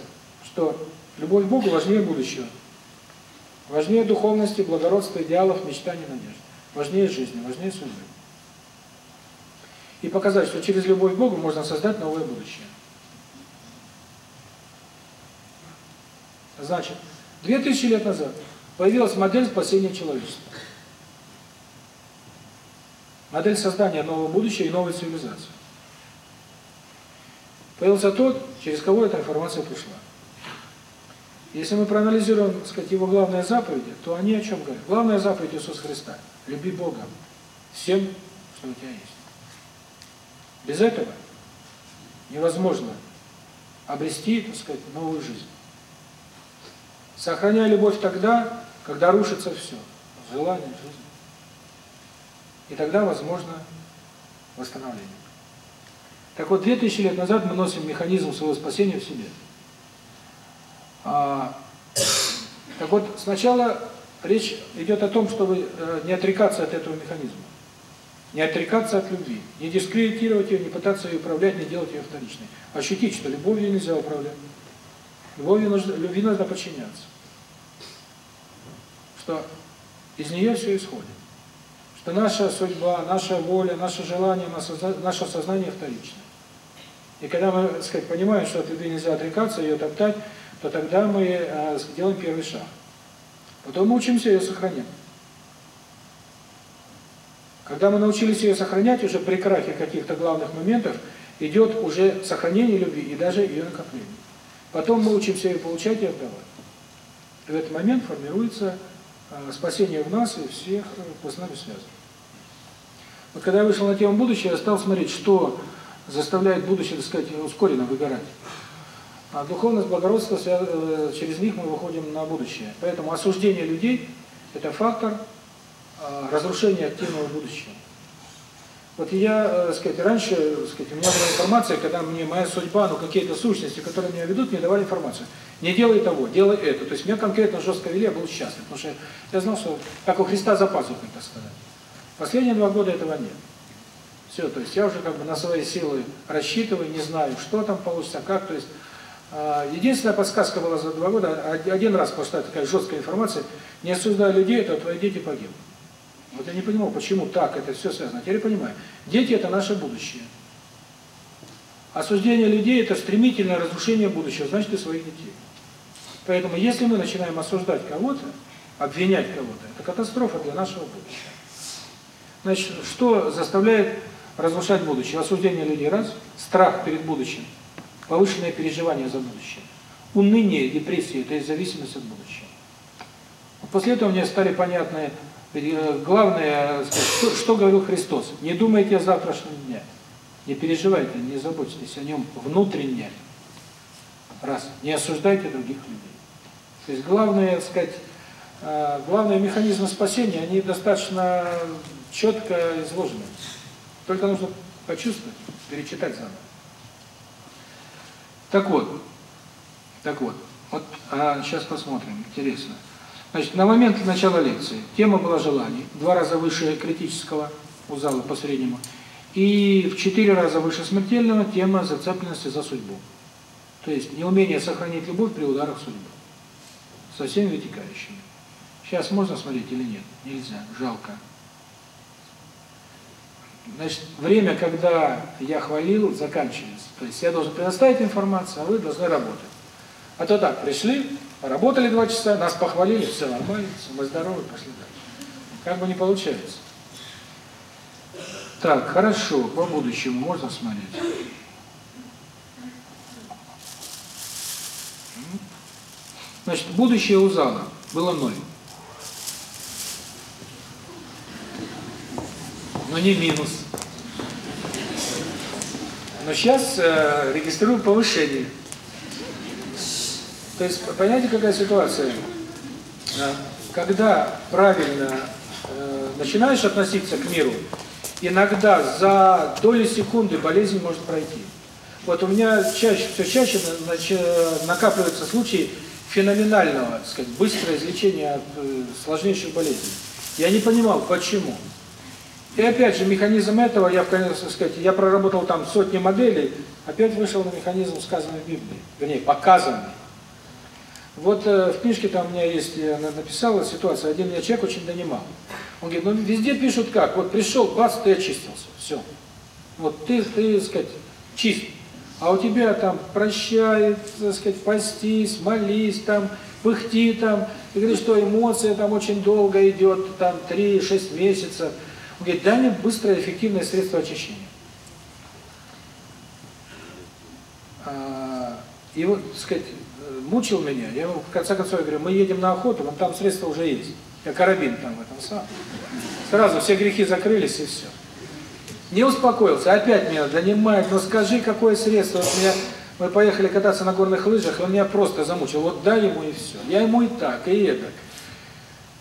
что любовь к Богу важнее будущего, важнее духовности, благородства, идеалов, мечтаний, надежд, важнее жизни, важнее судьбы. И показать, что через любовь к Богу можно создать новое будущее. Значит, две тысячи лет назад появилась модель спасения человечества. Модель создания нового будущего и новой цивилизации. Появился тот, через кого эта информация пришла. Если мы проанализируем, так сказать, его главные заповеди, то они о чем говорят? Главная заповедь Иисуса Христа – люби Бога всем, что у тебя есть. Без этого невозможно обрести, так сказать, новую жизнь. Сохраняй любовь тогда, когда рушится все. Желание, жизнь. И тогда возможно восстановление. Так вот, 2000 лет назад мы носим механизм своего спасения в себе. А, так вот, сначала речь идет о том, чтобы э, не отрекаться от этого механизма. Не отрекаться от любви. Не дискредитировать ее, не пытаться ее управлять, не делать ее вторичной. Ощутить, что любовью нельзя управлять. Любви нужно, любви нужно подчиняться. Что из нее все исходит. Что наша судьба, наша воля, наше желание, наше сознание вторичное. И когда мы, так сказать, понимаем, что от любви нельзя отрекаться, ее топтать, то тогда мы э, делаем первый шаг. Потом мы учимся ее сохранять. Когда мы научились ее сохранять, уже при крахе каких-то главных моментов идет уже сохранение любви и даже ее накопление. Потом мы учимся ее получать и отдавать. И в этот момент формируется спасение в нас и всех, кто э, с нами связан. Вот когда я вышел на тему будущего, я стал смотреть, что заставляет будущее, так сказать, ускоренно выгорать. А духовность, благородство, э, через них мы выходим на будущее. Поэтому осуждение людей – это фактор а, разрушения активного будущего. Вот я, так э, сказать, раньше, так сказать, у меня была информация, когда мне моя судьба, ну какие-то сущности, которые меня ведут, мне давали информацию. Не делай того, делай это. То есть меня конкретно жестко вели, я был счастлив, потому что я знал, что как у Христа за пазухой, так сказать. Последние два года этого нет. Все, то есть я уже как бы на свои силы рассчитываю, не знаю, что там получится, как, то есть а, единственная подсказка была за два года, один раз пошла такая жесткая информация, не осуждай людей, то твои дети погибнут. Вот я не понимал, почему так это все связано. Теперь понимаю. Дети – это наше будущее. Осуждение людей – это стремительное разрушение будущего, значит, и своих детей. Поэтому, если мы начинаем осуждать кого-то, обвинять кого-то, это катастрофа для нашего будущего. Значит, что заставляет разрушать будущее? Осуждение людей – раз, страх перед будущим, повышенное переживание за будущее, уныние, депрессия – это зависимость от будущего. После этого мне стали понятны главное, что, что говорил Христос, не думайте о завтрашнем дне, не переживайте, не заботьтесь о нем внутренне. Раз, не осуждайте других людей. То есть главные, так сказать, э, главные механизмы спасения, они достаточно четко изложены. Только нужно почувствовать, перечитать заново. Так вот, так вот, вот а, сейчас посмотрим, интересно. Значит, на момент начала лекции тема была желаний, два раза выше критического у зала по среднему, и в четыре раза выше смертельного тема зацепленности за судьбу. То есть неумение сохранить любовь при ударах судьбы. Со всеми вытекающими. Сейчас можно смотреть или нет? Нельзя. Жалко. Значит, время, когда я хвалил, заканчивается. То есть я должен предоставить информацию, а вы должны работать. А то так, пришли, Работали два часа, нас похвалили, все нормально, мы здоровы, пошли дальше. Как бы не получается. Так, хорошо, по будущему можно смотреть. Значит, будущее у зала было ноль. Но не минус. Но сейчас э, регистрирую повышение. То есть, понимаете, какая ситуация? Когда правильно э, начинаешь относиться к миру, иногда за доли секунды болезнь может пройти. Вот у меня чаще, все чаще накапливаются случаи феноменального, так сказать, быстрого излечения от э, сложнейших болезней. Я не понимал, почему. И опять же, механизм этого, я, так сказать, я проработал там сотни моделей, опять вышел на механизм, сказанный в Библии, вернее, показанный. Вот э, в книжке там у меня есть, она написала ситуация, один меня человек очень донимал. Он говорит, ну везде пишут как, вот пришел, бац, ты очистился, все. Вот ты, ты, так сказать, чист. А у тебя там прощай, так сказать, постись, молись, там, пыхти там. Ты говоришь, что эмоция там очень долго идет, там 3-6 месяцев. Он говорит, дай мне быстрое, эффективное средство очищения. А, и вот, так сказать, мучил меня. Я ему в конце концов говорю, мы едем на охоту, вон там средства уже есть. Я карабин там в этом самом. Сразу все грехи закрылись и все. Не успокоился, опять меня донимает, ну скажи, какое средство. Вот меня, мы поехали кататься на горных лыжах, он меня просто замучил. Вот дай ему и все. Я ему и так, и это.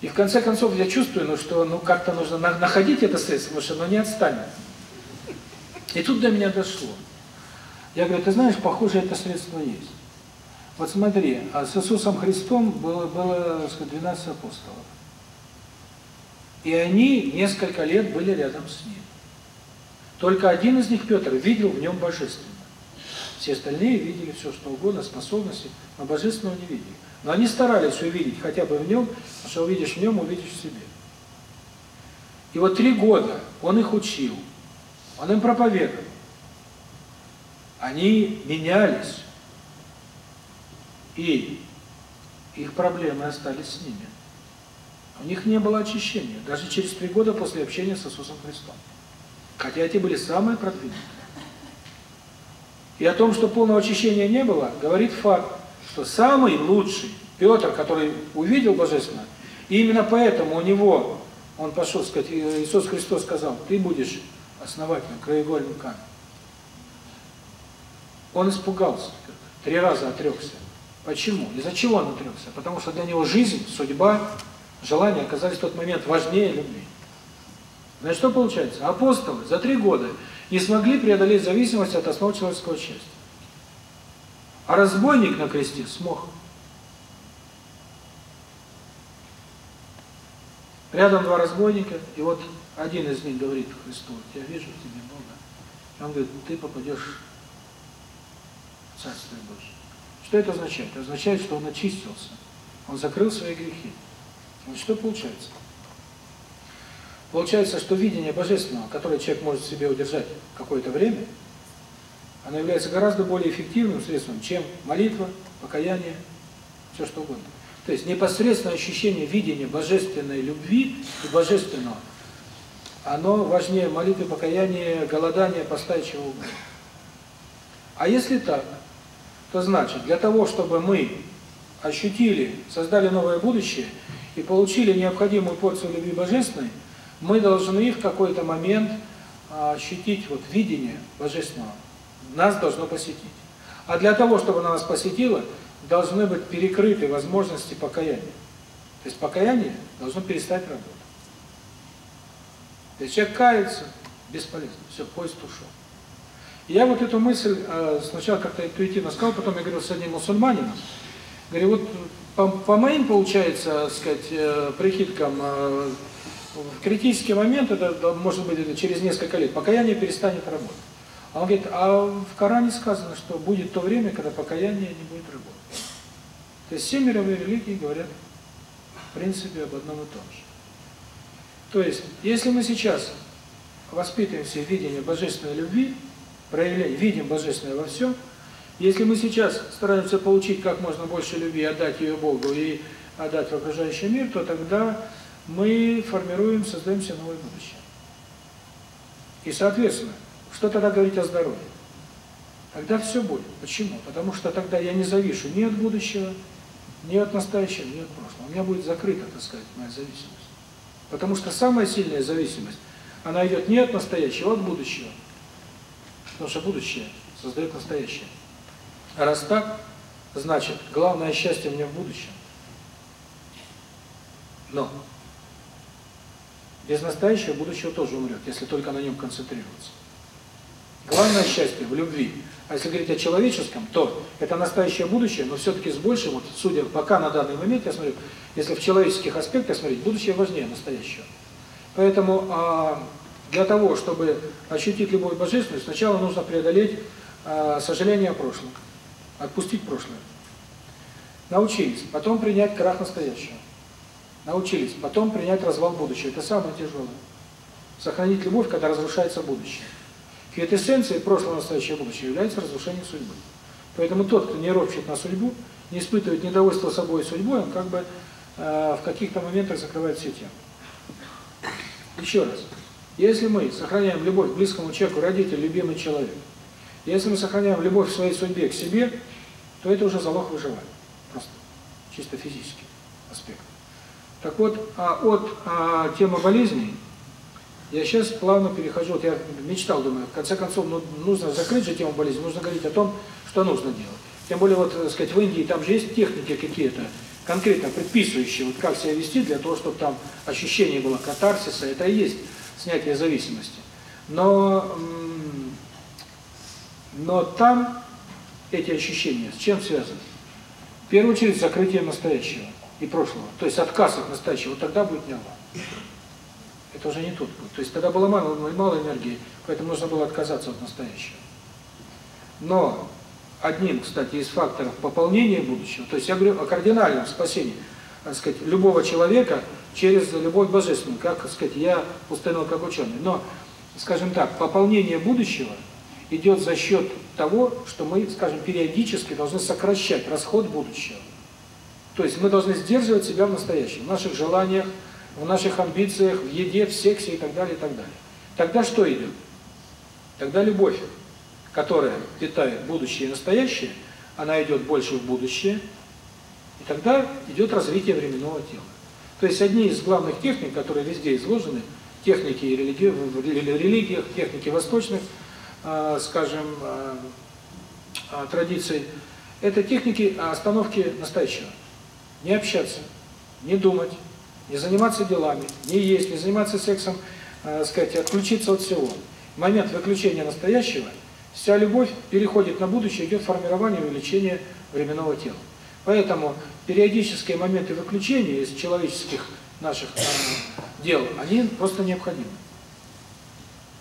И в конце концов я чувствую, ну что, ну как-то нужно находить это средство, потому что оно не отстанет. И тут до меня дошло. Я говорю, ты знаешь, похоже, это средство есть. Вот смотри, а с Иисусом Христом было, было сказать, 12 апостолов. И они несколько лет были рядом с ним. Только один из них, Петр, видел в нем божественное. Все остальные видели все, что угодно, способности, но Божественного не видели. Но они старались увидеть хотя бы в нем, что увидишь в нем, увидишь в себе. И вот три года он их учил, он им проповедовал. Они менялись, и их проблемы остались с ними. У них не было очищения, даже через три года после общения с Иисусом Христом. Хотя эти были самые продвинутые. И о том, что полного очищения не было, говорит факт, что самый лучший Петр, который увидел Божественное, и именно поэтому у него, он пошел сказать, Иисус Христос сказал, ты будешь основателем, краеугольным камнем. Он испугался, три раза отрекся. Почему? Из-за чего он отрекся? Потому что для него жизнь, судьба, желания оказались в тот момент важнее любви. Значит, что получается? Апостолы за три года не смогли преодолеть зависимость от основ человеческого счастья. А разбойник на кресте смог. Рядом два разбойника, и вот один из них говорит Христу, я вижу в тебе Бога. И он говорит, ты попадешь в Царствие Божие. Что это означает? Это означает, что он очистился, он закрыл свои грехи. Вот что получается? Получается, что видение Божественного, которое человек может себе удержать какое-то время, оно является гораздо более эффективным средством, чем молитва, покаяние, все что угодно. То есть непосредственное ощущение видения божественной любви и божественного, оно важнее молитвы, покаяния, голодания, поста чего угодно. А если так, то значит, для того, чтобы мы ощутили, создали новое будущее и получили необходимую порцию любви божественной, мы должны в какой-то момент а, ощутить вот видение Божественного. Нас должно посетить. А для того, чтобы она нас посетила, должны быть перекрыты возможности покаяния. То есть покаяние должно перестать работать. То есть человек кается, бесполезно, все, поезд ушел. Я вот эту мысль э, сначала как-то интуитивно сказал, потом я говорил с одним мусульманином, говорю, вот по, по моим, получается, сказать, э, прикидкам, э, в критический момент, это может быть это через несколько лет, покаяние перестанет работать. А он говорит, а в Коране сказано, что будет то время, когда покаяние не будет работать. То есть все мировые религии говорят, в принципе, об одном и том же. То есть, если мы сейчас воспитываем все видение божественной любви, проявляем, видим божественное во всем, если мы сейчас стараемся получить как можно больше любви, отдать ее Богу и отдать в окружающий мир, то тогда мы формируем, создаем себе новое будущее. И, соответственно, что тогда говорить о здоровье? Тогда все будет. Почему? Потому что тогда я не завишу ни от будущего, ни от настоящего, ни от прошлого. У меня будет закрыта, так сказать, моя зависимость. Потому что самая сильная зависимость, она идет не от настоящего, а от будущего. Потому что будущее создает настоящее. А раз так, значит, главное счастье у меня в будущем. Но без настоящего будущего тоже умрет, если только на нем концентрироваться. Главное счастье в любви. А если говорить о человеческом, то это настоящее будущее, но все-таки с большим, вот судя пока на данный момент, я смотрю, если в человеческих аспектах смотреть, будущее важнее настоящего. Поэтому а, для того, чтобы ощутить любовь божественную, сначала нужно преодолеть а, сожаление о прошлом, отпустить прошлое. Научились, потом принять крах настоящего научились, потом принять развал будущего. Это самое тяжелое. Сохранить любовь, когда разрушается будущее. Квитэссенцией прошлого, настоящего, будущего является разрушение судьбы. Поэтому тот, кто не ропщет на судьбу, не испытывает недовольства собой и судьбой, он как бы э, в каких-то моментах закрывает все темы. Еще раз. Если мы сохраняем любовь к близкому человеку, родитель, любимый человек, если мы сохраняем любовь в своей судьбе к себе, то это уже залог выживания. Просто чисто физический аспект. Так вот, а от а, темы болезней я сейчас плавно перехожу, вот я мечтал, думаю, в конце концов, ну, нужно закрыть же тему болезни, нужно говорить о том, что нужно делать. Тем более, вот, так сказать, в Индии там же есть техники какие-то, конкретно предписывающие, вот как себя вести для того, чтобы там ощущение было катарсиса, это и есть снятие зависимости. Но, но там эти ощущения с чем связаны? В первую очередь, закрытие настоящего и прошлого. То есть отказ от настоящего, вот тогда будет Allah. Это уже не тот путь. То есть тогда было мало, мало энергии, поэтому нужно было отказаться от настоящего. Но одним, кстати, из факторов пополнения будущего. То есть я говорю о кардинальном спасении, так сказать, любого человека через любовь божественную, как, сказать, я установил как ученый. Но, скажем так, пополнение будущего идет за счет того, что мы, скажем, периодически должны сокращать расход будущего. То есть мы должны сдерживать себя в настоящем, в наших желаниях, в наших амбициях, в еде, в сексе и так далее, и так далее. Тогда что идет? Тогда любовь, которая питает будущее и настоящее, она идет больше в будущее, и тогда идет развитие временного тела. То есть одни из главных техник, которые везде изложены, техники религи... в религиях, техники восточных, э, скажем, э, традиций, это техники остановки настоящего. Не общаться, не думать, не заниматься делами, не есть, не заниматься сексом, э, сказать, отключиться от всего. Момент выключения настоящего вся любовь переходит на будущее, идет формирование увеличение временного тела. Поэтому периодические моменты выключения из человеческих наших э, дел, они просто необходимы.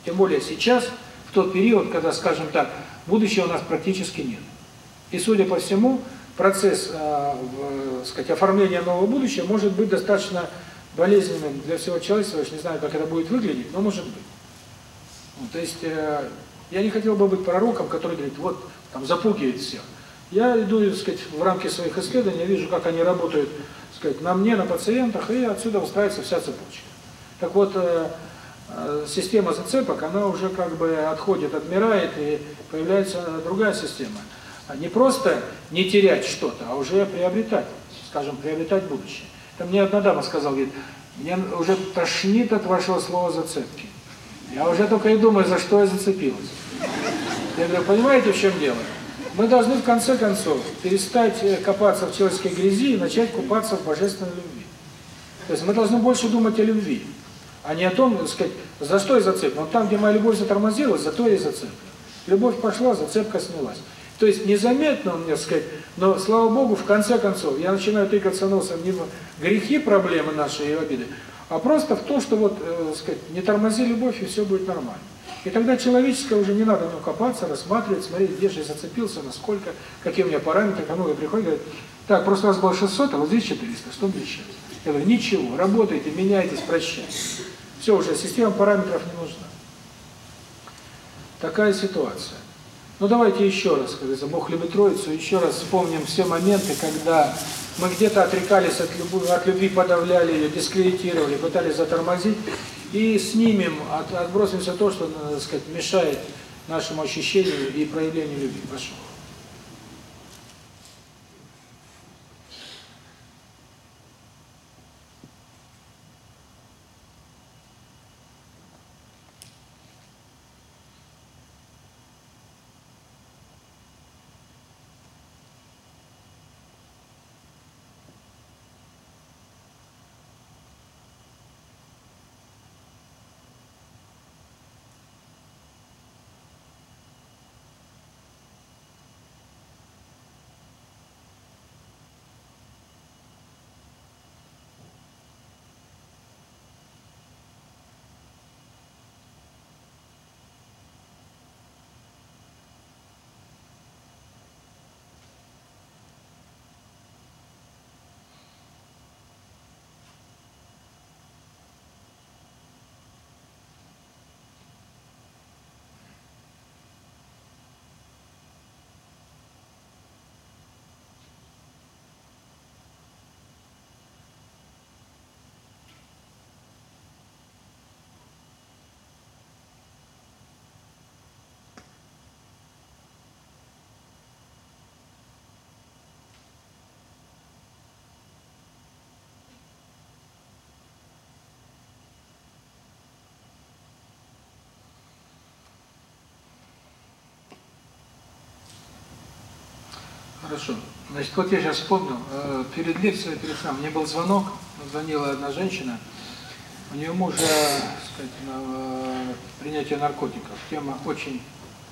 Тем более сейчас, в тот период, когда, скажем так, будущего у нас практически нет. И, судя по всему, процесс, э, в, сказать, оформления нового будущего может быть достаточно болезненным для всего человечества. Я не знаю, как это будет выглядеть, но может быть. Ну, то есть, э, я не хотел бы быть пророком, который говорит, вот, там, запугивает всех. Я иду, так сказать, в рамки своих исследований, вижу, как они работают, так сказать, на мне, на пациентах, и отсюда устраивается вся цепочка. Так вот, э, э, система зацепок, она уже как бы отходит, отмирает, и появляется другая система. А не просто не терять что-то, а уже приобретать, скажем, приобретать будущее. Там мне одна дама сказала, говорит, мне уже тошнит от вашего слова зацепки. Я уже только и думаю, за что я зацепилась. Я говорю, понимаете, в чем дело? Мы должны в конце концов перестать э, копаться в человеческой грязи и начать купаться в божественной любви. То есть мы должны больше думать о любви, а не о том, так сказать, за что я зацеплен. Вот там, где моя любовь затормозилась, за то я зацеплен. Любовь пошла, зацепка снялась. То есть незаметно, мне сказать, но, слава Богу, в конце концов, я начинаю тыкаться носом не в грехи, проблемы наши и обиды, а просто в то, что вот, э, сказать, не тормози любовь, и все будет нормально. И тогда человеческое уже не надо в копаться, рассматривать, смотреть, где же я зацепился, насколько, какие у меня параметры, кому я приходит, говорит, так, просто у вас было 600, а вот здесь 400, что мне сейчас? Я говорю, ничего, работайте, меняйтесь, прощайтесь. Все, уже система параметров не нужна. Такая ситуация. Ну давайте еще раз, как говорится, Бог любит Троицу, еще раз вспомним все моменты, когда мы где-то отрекались от любви, от любви подавляли ее, дискредитировали, пытались затормозить, и снимем, от, отбросим все то, что, так сказать, мешает нашему ощущению и проявлению любви. Прошу. Хорошо. Значит, вот я сейчас вспомнил, э, перед лекцией, перед сам, мне был звонок, звонила одна женщина, у нее мужа, сказать, э, принятие наркотиков. Тема очень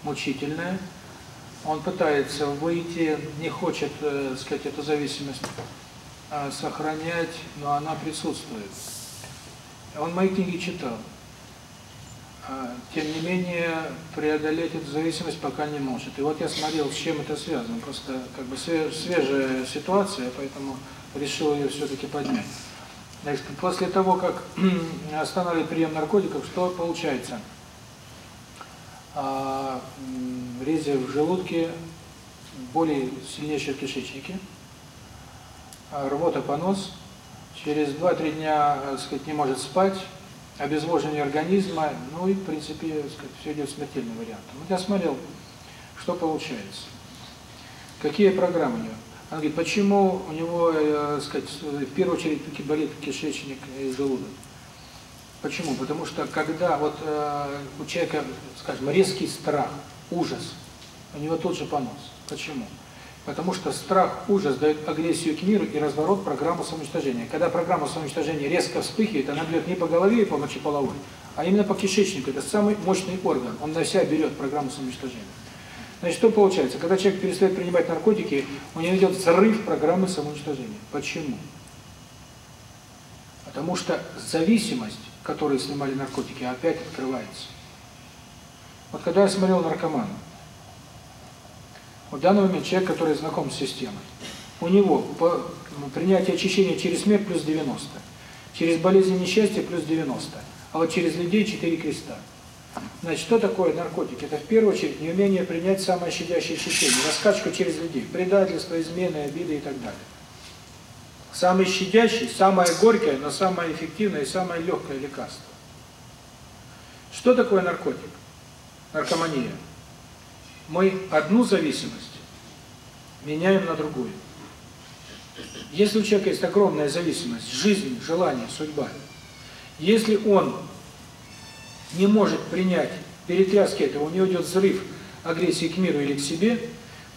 мучительная. Он пытается выйти, не хочет, э, сказать, эту зависимость сохранять, но она присутствует. Он мои книги читал. А, тем не менее преодолеть эту зависимость пока не может. И вот я смотрел, с чем это связано. Просто как бы свежая ситуация, поэтому решил ее все-таки поднять. Значит, после того, как останавливать прием наркотиков, что получается? А, в желудке, боли сильнейшие в кишечнике, а, рвота, понос, через 2-3 дня, так сказать, не может спать, обезвоживание организма, ну и, в принципе, сказать, все идет смертельный вариант. Вот я смотрел, что получается. Какие программы у него? Она говорит, почему у него, э, сказать, в первую очередь болит кишечник и желудок? Почему? Потому что когда вот э, у человека, скажем, резкий страх, ужас, у него тут же понос. Почему? Потому что страх, ужас дает агрессию к миру и разворот программы самоуничтожения. Когда программа самоуничтожения резко вспыхивает, она бьет не по голове и по мочеполовой, а именно по кишечнику. Это самый мощный орган. Он на себя берет программу самоуничтожения. Значит, что получается? Когда человек перестает принимать наркотики, у него идет взрыв программы самоуничтожения. Почему? Потому что зависимость, которую снимали наркотики, опять открывается. Вот когда я смотрел наркомана, в данный момент человек, который знаком с системой, у него ну, принятие очищения через смерть плюс 90, через болезнь несчастья плюс 90, а вот через людей 4 креста. Значит, что такое наркотики? Это в первую очередь неумение принять самое щадящее ощущение, раскачку через людей, предательство, измены, обиды и так далее. Самый щадящий, самое горькое, но самое эффективное и самое легкое лекарство. Что такое наркотик? Наркомания мы одну зависимость меняем на другую. Если у человека есть огромная зависимость, жизнь, желание, судьба, если он не может принять перетряски этого, у него идет взрыв агрессии к миру или к себе,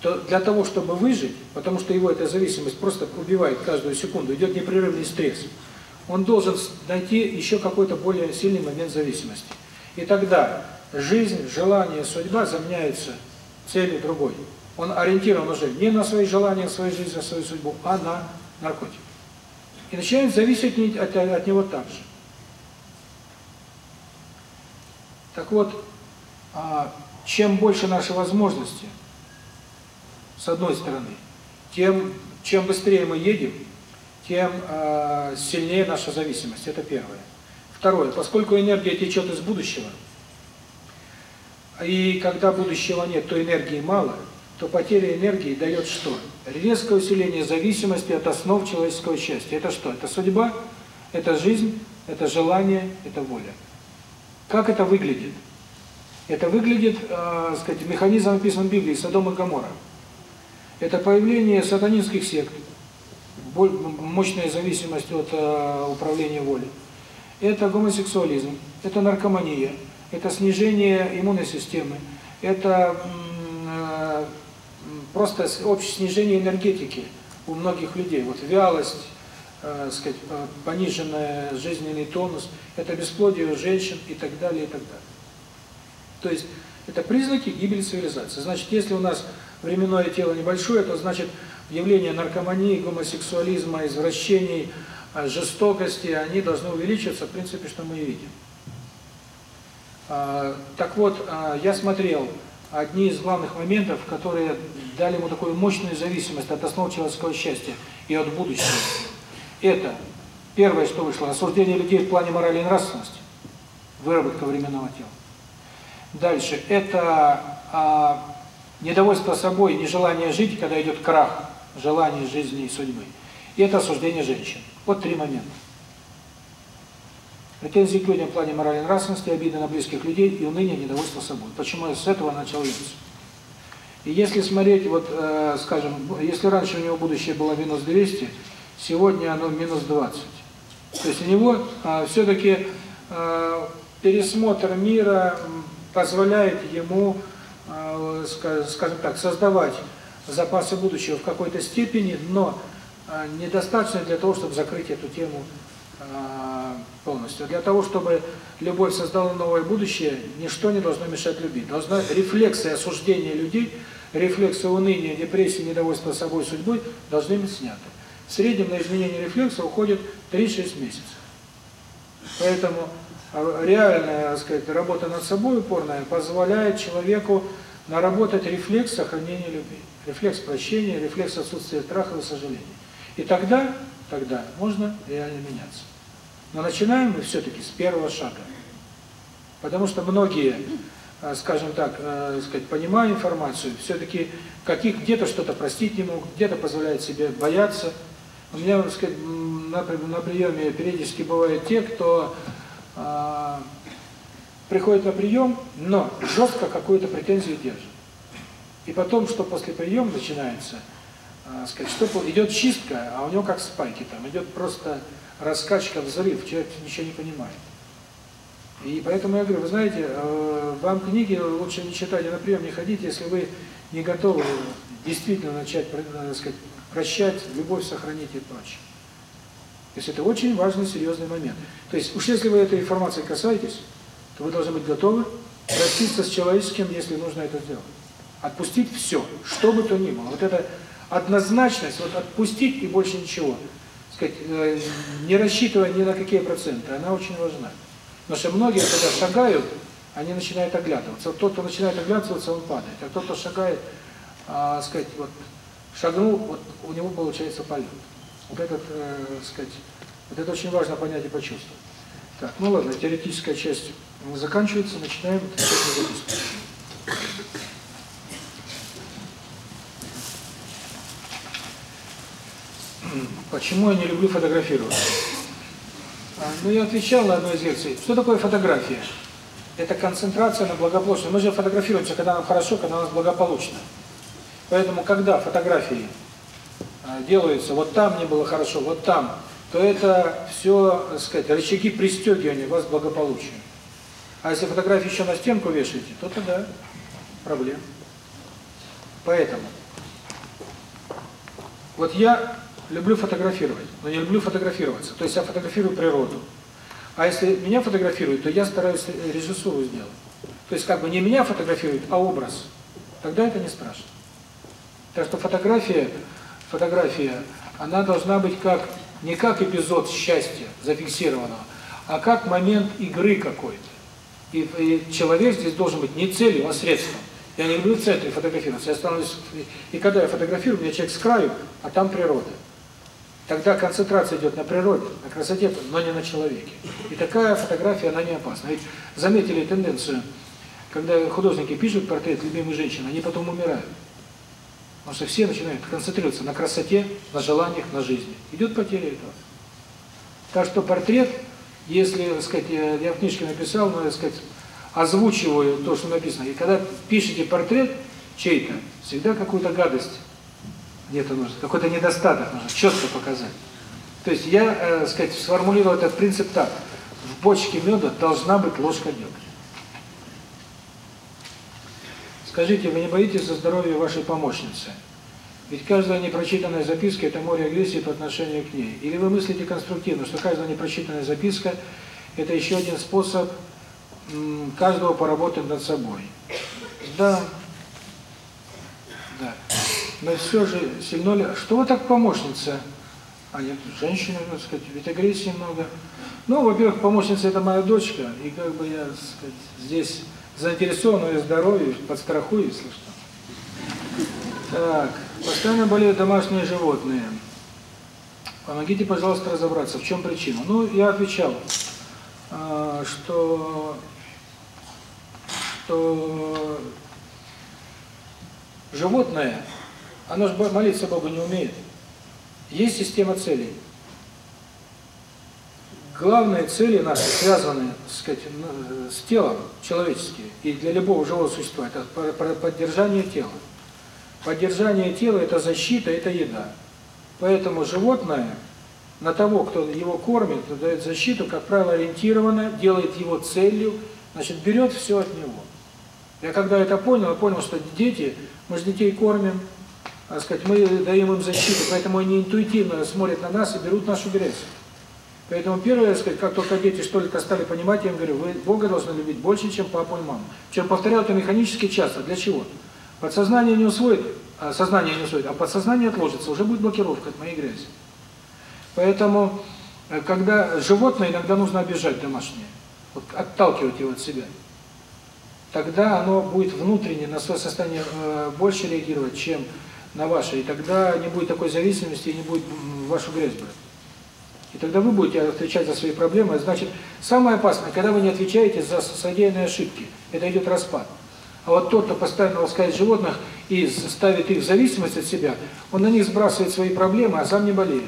то для того, чтобы выжить, потому что его эта зависимость просто убивает каждую секунду, идет непрерывный стресс, он должен найти еще какой-то более сильный момент зависимости. И тогда жизнь, желание, судьба заменяются целью другой. Он ориентирован уже не на свои желания, свою жизнь, на свою судьбу, а на наркотик. И начинает зависеть от, от него так же. Так вот, а, чем больше наши возможности, с одной стороны, тем чем быстрее мы едем, тем э, сильнее наша зависимость. Это первое. Второе. Поскольку энергия течет из будущего, и когда будущего нет, то энергии мало, то потеря энергии дает что? Резкое усиление зависимости от основ человеческого счастья. Это что? Это судьба, это жизнь, это желание, это воля. Как это выглядит? Это выглядит, э, сказать, механизм описан в Библии, Содом и Гоморра. Это появление сатанинских сект, мощная зависимость от э, управления волей. Это гомосексуализм, это наркомания, это снижение иммунной системы, это э, просто общее снижение энергетики у многих людей. Вот вялость, э, сказать, пониженный жизненный тонус, это бесплодие у женщин и так далее, и так далее. То есть это признаки гибели цивилизации. Значит, если у нас временное тело небольшое, то значит явления наркомании, гомосексуализма, извращений, э, жестокости, они должны увеличиваться, в принципе, что мы и видим. А, так вот, а, я смотрел одни из главных моментов, которые дали ему такую мощную зависимость от основ человеческого счастья и от будущего. Это первое, что вышло, осуждение людей в плане морали и нравственности, выработка временного тела. Дальше, это а, недовольство собой, нежелание жить, когда идет крах желаний жизни и судьбы. И это осуждение женщин. Вот три момента. Претензии к людям в плане моральной нравственности, обиды на близких людей и уныние, недовольство собой. Почему я с этого начал лекцию? И если смотреть, вот, э, скажем, если раньше у него будущее было минус 200, сегодня оно минус 20. То есть у него э, все-таки э, пересмотр мира позволяет ему, э, скажем так, создавать запасы будущего в какой-то степени, но э, недостаточно для того, чтобы закрыть эту тему полностью. Для того, чтобы любовь создала новое будущее, ничто не должно мешать любви. Должна рефлексы осуждения людей, рефлексы уныния, депрессии, недовольства собой, судьбой должны быть сняты. В среднем на изменение рефлекса уходит 3-6 месяцев. Поэтому а реальная, так сказать, работа над собой упорная позволяет человеку наработать рефлекс сохранения любви, рефлекс прощения, рефлекс отсутствия страха и сожаления. И тогда, тогда можно реально меняться. Но начинаем мы все-таки с первого шага. Потому что многие, э, скажем так, э, сказать, понимая информацию, все-таки каких где-то что-то простить не могут, где-то позволяют себе бояться. У меня, так сказать, на, на приеме периодически бывают те, кто э, приходит на прием, но жестко какую-то претензию держит. И потом, что после приема начинается, э, сказать, что идет чистка, а у него как спайки, там идет просто раскачка, взрыв, человек ничего не понимает. И поэтому я говорю, вы знаете, э, вам книги лучше не читать и на прием не ходить, если вы не готовы действительно начать, э, так сказать, прощать, любовь сохранить и прочее. То есть это очень важный, серьезный момент. То есть уж если вы этой информацией касаетесь, то вы должны быть готовы проститься с человеческим, если нужно это сделать. Отпустить все, что бы то ни было. Вот эта однозначность, вот отпустить и больше ничего. Сказать, э, не рассчитывая ни на какие проценты, она очень важна. Потому что многие, когда шагают, они начинают оглядываться. Тот, кто начинает оглядываться, он падает. А тот, кто шагает, а, сказать, вот шагнул, вот у него получается полет. Вот этот, э, сказать, вот это очень важно понять и почувствовать. Так, ну ладно, теоретическая часть заканчивается, начинаем записку. Почему я не люблю фотографировать? Ну, я отвечал на одной из лекций. Что такое фотография? Это концентрация на благополучном. Мы же фотографируемся, когда нам хорошо, когда у нас благополучно. Поэтому, когда фотографии а, делаются, вот там мне было хорошо, вот там, то это все, так сказать, рычаги пристегивания вас к благополучию. А если фотографии еще на стенку вешаете, то тогда проблем. Поэтому вот я люблю фотографировать, но не люблю фотографироваться. То есть я фотографирую природу. А если меня фотографируют, то я стараюсь режиссуру сделать. То есть как бы не меня фотографируют, а образ. Тогда это не страшно. Так что фотография, фотография, она должна быть как не как эпизод счастья зафиксированного, а как момент игры какой-то. И, и человек здесь должен быть не целью, а средством. Я не люблю в центре фотографироваться. Я становлюсь, и когда я фотографирую, у меня человек с краю, а там природа. Тогда концентрация идет на природе, на красоте, но не на человеке. И такая фотография, она не опасна. Ведь заметили тенденцию, когда художники пишут портрет любимой женщины, они потом умирают. Потому что все начинают концентрироваться на красоте, на желаниях, на жизни. Идет потеря этого. Так что портрет, если, так сказать, я в книжке написал, но, так сказать, озвучиваю то, что написано. И когда пишете портрет чей-то, всегда какую-то гадость где-то нужно, какой-то недостаток нужно четко показать. То есть я, э, сказать, сформулировал этот принцип так. В бочке меда должна быть ложка дегтя. Скажите, вы не боитесь за здоровье вашей помощницы? Ведь каждая непрочитанная записка – это море агрессии по отношению к ней. Или вы мыслите конструктивно, что каждая непрочитанная записка – это еще один способ каждого поработать над собой? Да. Но все же сильно. Что вы так помощница? А нет, женщина, так сказать, ведь агрессии много. Ну, во-первых, помощница – это моя дочка, и как бы я, так сказать, здесь заинтересован ее здоровье, подстрахую, если что. Так, постоянно болеют домашние животные. Помогите, пожалуйста, разобраться, в чем причина. Ну, я отвечал, а, что, что животное оно же молиться Богу не умеет. Есть система целей. Главные цели наши связаны сказать, с телом человеческим, и для любого живого существа, это поддержание тела. Поддержание тела – это защита, это еда. Поэтому животное на того, кто его кормит, дает защиту, как правило, ориентированно, делает его целью, значит, берет все от него. Я когда это понял, я понял, что дети, мы же детей кормим, так сказать, мы даем им защиту, поэтому они интуитивно смотрят на нас и берут нашу грязь. Поэтому первое, сказать, как только дети что-то стали понимать, я им говорю, вы Бога должны любить больше, чем папу и маму. Чем повторял это механически часто. Для чего? Подсознание не усвоит, а сознание не усвоит, а подсознание отложится, уже будет блокировка от моей грязи. Поэтому, э, когда животное иногда нужно обижать домашнее. вот отталкивать его от себя, тогда оно будет внутренне на свое состояние э, больше реагировать, чем на ваше, и тогда не будет такой зависимости и не будет вашу грязь брать. И тогда вы будете отвечать за свои проблемы. Значит, самое опасное, когда вы не отвечаете за содеянные ошибки, это идет распад. А вот тот, кто постоянно ласкает животных и ставит их в зависимость от себя, он на них сбрасывает свои проблемы, а сам не болеет.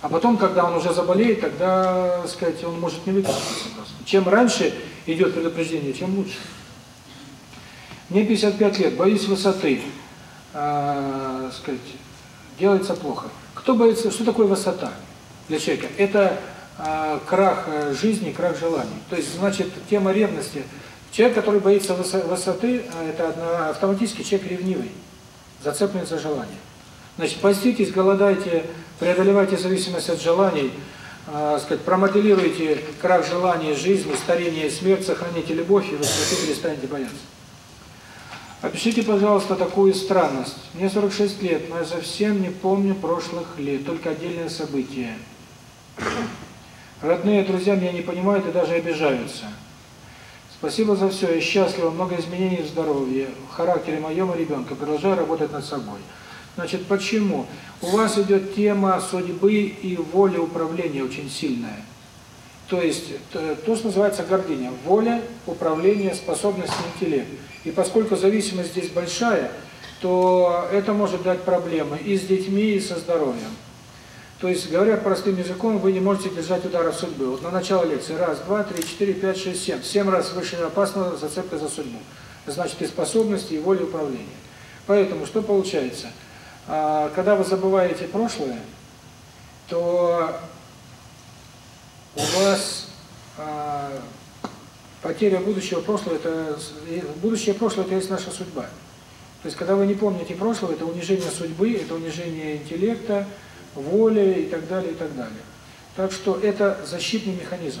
А потом, когда он уже заболеет, тогда, так сказать, он может не выкрутиться. Чем раньше идет предупреждение, тем лучше. Мне 55 лет, боюсь высоты. Э, сказать, делается плохо. Кто боится, что такое высота для человека? Это э, крах жизни, крах желаний. То есть, значит, тема ревности – Человек, который боится высоты, а, это автоматически человек ревнивый, зацеплен за желание. Значит, поститесь, голодайте, преодолевайте зависимость от желаний, э, сказать, промоделируйте крах желаний, жизни, старение, смерть, сохраните любовь, и вы перестанете бояться. Опишите, пожалуйста, такую странность. Мне 46 лет, но я совсем не помню прошлых лет, только отдельные события. Родные друзья меня не понимают и даже обижаются. Спасибо за все. Я счастлива, много изменений в здоровье, в характере моем и ребенка. Продолжаю работать над собой. Значит, почему? У вас идет тема судьбы и воли управления очень сильная. То есть, то, что называется гордыня. Воля, управление, способность, интеллект. И поскольку зависимость здесь большая, то это может дать проблемы и с детьми, и со здоровьем. То есть, говоря простым языком, вы не можете держать удара судьбы. Вот на начало лекции раз, два, три, четыре, пять, шесть, семь. Семь раз выше опасного зацепка за судьбу. Значит, и способности, и воли управления. Поэтому что получается? А, когда вы забываете прошлое, то у вас потеря будущего прошлого, это будущее прошлое, это есть наша судьба. То есть, когда вы не помните прошлого, это унижение судьбы, это унижение интеллекта, воли и так далее, и так далее. Так что это защитный механизм.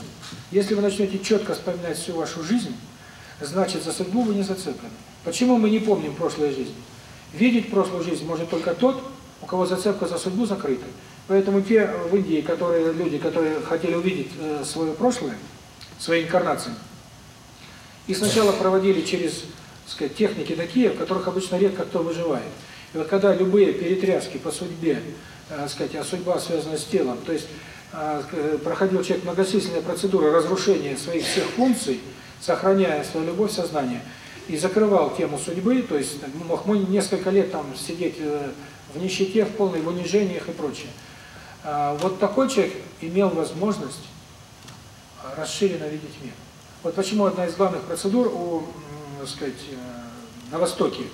Если вы начнете четко вспоминать всю вашу жизнь, значит, за судьбу вы не зацеплены. Почему мы не помним прошлую жизнь? Видеть прошлую жизнь может только тот, у кого зацепка за судьбу закрыта. Поэтому те в Индии, которые люди, которые хотели увидеть э, свое прошлое, свои инкарнации, и сначала проводили через, сказать, техники такие, в которых обычно редко кто выживает. И вот когда любые перетряски по судьбе э, сказать, а судьба связана с телом, то есть э, проходил человек многочисленные процедуры разрушения своих всех функций, сохраняя свою любовь сознания, и закрывал тему судьбы, то есть мог мы несколько лет там сидеть э, в нищете, в полной в унижениях и прочее. А, вот такой человек имел возможность расширенно видеть мир. Вот почему одна из главных процедур у, так сказать, на Востоке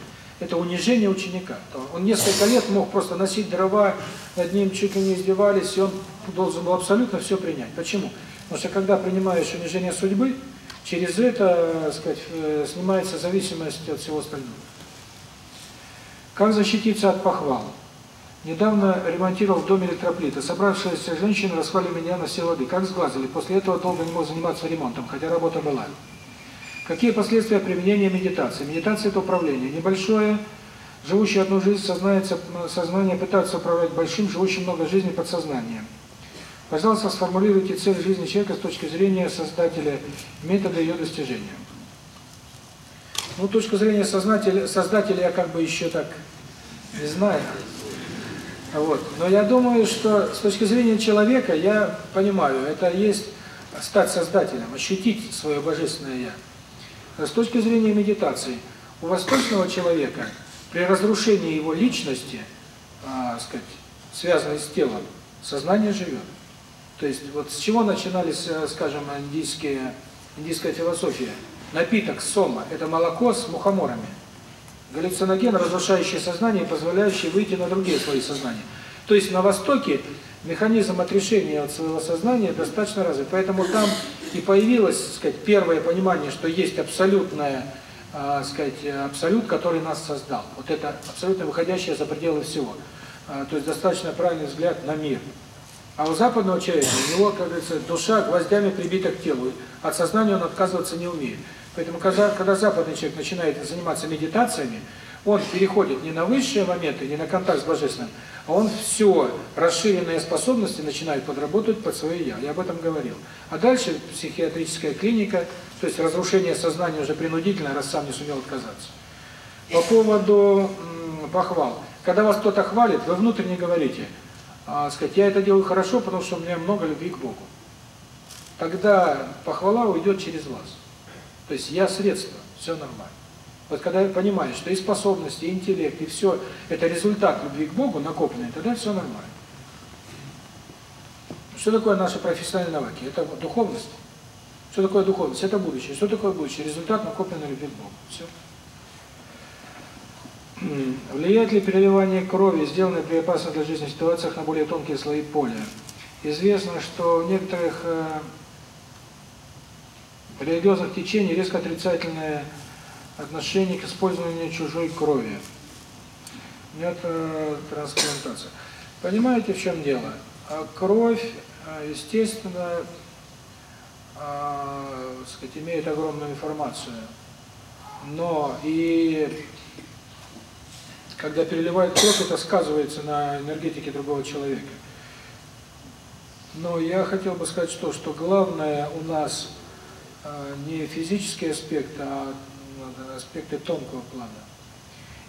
это унижение ученика. Он несколько лет мог просто носить дрова, над ним чуть ли не издевались, и он должен был абсолютно все принять. Почему? Потому что когда принимаешь унижение судьбы, через это, так сказать, э, снимается зависимость от всего остального. Как защититься от похвал? Недавно ремонтировал в доме электроплиты. Собравшиеся женщины расхвалили меня на все лады. Как сглазили. После этого долго не мог заниматься ремонтом, хотя работа была. Какие последствия применения медитации? Медитация – это управление. Небольшое, живущее одну жизнь сознание, сознание пытается управлять большим, живущим много жизней подсознанием. Пожалуйста, сформулируйте цель жизни человека с точки зрения создателя метода ее достижения. Ну, точку зрения сознателя, создателя я как бы еще так не знаю. Вот. Но я думаю, что с точки зрения человека, я понимаю, это есть стать создателем, ощутить свое божественное «я». С точки зрения медитации, у восточного человека при разрушении его личности, а, сказать, связанной с телом, сознание живет. То есть вот с чего начинались, э, скажем, индийские, индийская философия? Напиток сома – это молоко с мухоморами. Галлюциноген, разрушающий сознание, позволяющий выйти на другие слои сознания. То есть на Востоке механизм отрешения от своего сознания достаточно развит. Поэтому там и появилось, сказать, первое понимание, что есть абсолютное, э, сказать, абсолют, который нас создал. Вот это абсолютно выходящее за пределы всего. Э, то есть достаточно правильный взгляд на мир. А у западного человека, у него, как говорится, душа гвоздями прибита к телу. От сознания он отказываться не умеет. Поэтому, когда, когда западный человек начинает заниматься медитациями, Он переходит не на высшие моменты, не на контакт с Божественным, а он все, расширенные способности начинает подработать под свое «я». Я об этом говорил. А дальше психиатрическая клиника, то есть разрушение сознания уже принудительно, раз сам не сумел отказаться. По поводу похвал. Когда вас кто-то хвалит, вы внутренне говорите, а, сказать, я это делаю хорошо, потому что у меня много любви к Богу. Тогда похвала уйдет через вас. То есть я средство, все нормально. Вот когда я понимаю, что и способности, и интеллект, и все это результат любви к Богу накопленный, тогда все нормально. Что такое наши профессиональные навыки? Это духовность. Что такое духовность? Это будущее. Что такое будущее? Результат накопленной любви к Богу. Все. Влияет ли переливание крови, сделанное при опасных для жизни ситуациях, на более тонкие слои поля? Известно, что в некоторых э, религиозных течениях резко отрицательное отношение к использованию чужой крови. Нет э, трансплантации. Понимаете, в чем дело? А кровь, э, естественно, э, сказать, имеет огромную информацию. Но и когда переливают кровь, это сказывается на энергетике другого человека. Но я хотел бы сказать, что, что главное у нас не физический аспект, а аспекты тонкого плана.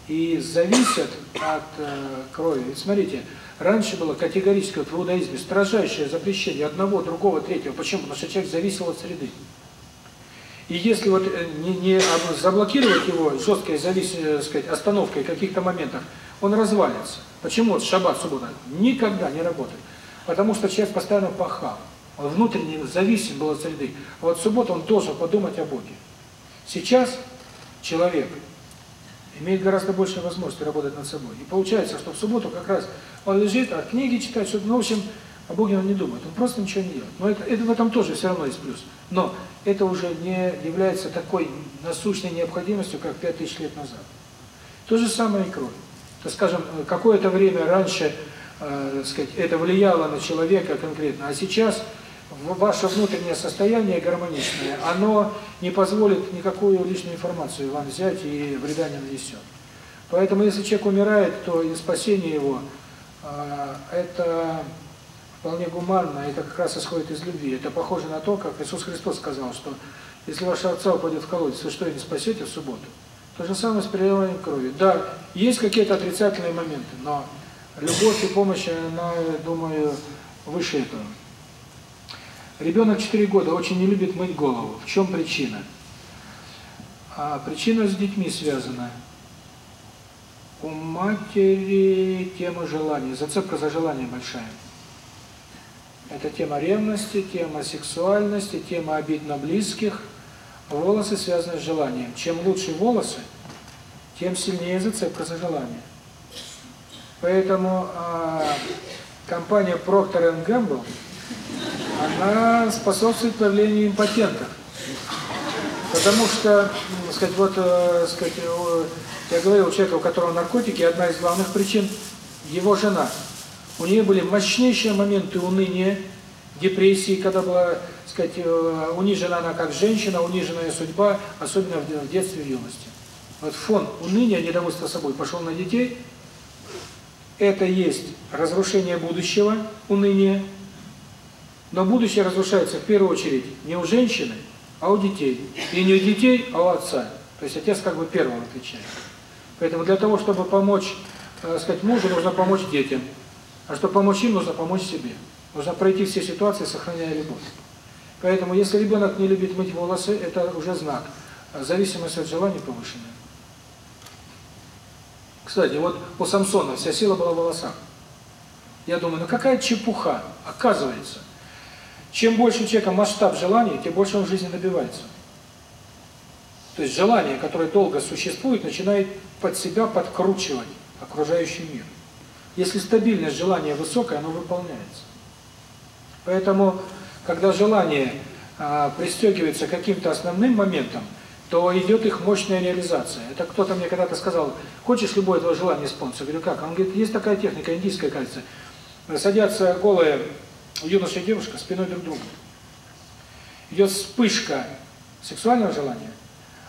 И зависят от э, крови. Смотрите, раньше было категорически вот в иудаизме строжайшее запрещение одного, другого, третьего. Почему? Потому что человек зависел от среды. И если вот э, не, не заблокировать его жесткой зависимой, э, сказать, остановкой каких-то моментов, он развалится. Почему вот шаббат, суббота никогда не работает? Потому что человек постоянно пахал. Внутренне зависим был от среды. А вот в субботу он должен подумать о Боге. Сейчас человек имеет гораздо больше возможности работать над собой. И получается, что в субботу как раз он лежит, а книги читает, что ну, в общем, о Боге он не думает, он просто ничего не делает. Но это, это в этом тоже все равно есть плюс. Но это уже не является такой насущной необходимостью, как 5000 лет назад. То же самое и кровь. То, скажем, какое-то время раньше, э, сказать, это влияло на человека конкретно, а сейчас ваше внутреннее состояние гармоничное, оно не позволит никакую лишнюю информацию вам взять и вреда не нанесет. Поэтому, если человек умирает, то и спасение его э, – это вполне гуманно, это как раз исходит из любви. Это похоже на то, как Иисус Христос сказал, что если ваша отца упадет в колодец, вы что, не спасете в субботу? То же самое с переливанием крови. Да, есть какие-то отрицательные моменты, но любовь и помощь, она, думаю, выше этого. Ребенок 4 года очень не любит мыть голову. В чем причина? А причина с детьми связана. У матери тема желания, зацепка за желание большая. Это тема ревности, тема сексуальности, тема обид на близких. Волосы связаны с желанием. Чем лучше волосы, тем сильнее зацепка за желание. Поэтому э, компания Procter Gamble, она способствует появлению импотентов. Потому что, сказать, вот, э, сказать, я говорил, у человека, у которого наркотики, одна из главных причин – его жена – у нее были мощнейшие моменты уныния, депрессии, когда была, сказать, э, унижена она как женщина, униженная судьба, особенно в детстве, в юности. Вот фон уныния, недовольства собой пошел на детей. Это есть разрушение будущего, уныние. Но будущее разрушается в первую очередь не у женщины, а у детей. И не у детей, а у отца. То есть отец как бы первым отвечает. Поэтому для того, чтобы помочь, так э, сказать, мужу, нужно помочь детям. А чтобы помочь им, нужно помочь себе. Нужно пройти все ситуации, сохраняя любовь. Поэтому, если ребенок не любит мыть волосы, это уже знак. Зависимость от желания повышенная. Кстати, вот у Самсона вся сила была в волосах. Я думаю, ну какая чепуха. Оказывается, чем больше у человека масштаб желаний, тем больше он в жизни добивается. То есть желание, которое долго существует, начинает под себя подкручивать окружающий мир. Если стабильность желания высокая, оно выполняется. Поэтому, когда желание а, пристегивается каким-то основным моментам, то идет их мощная реализация. Это кто-то мне когда-то сказал, хочешь любое твое желание исполнить? Я говорю, как? Он говорит, есть такая техника, индийская, кажется. Садятся голые юноша и девушка спиной друг к другу. Идет вспышка сексуального желания,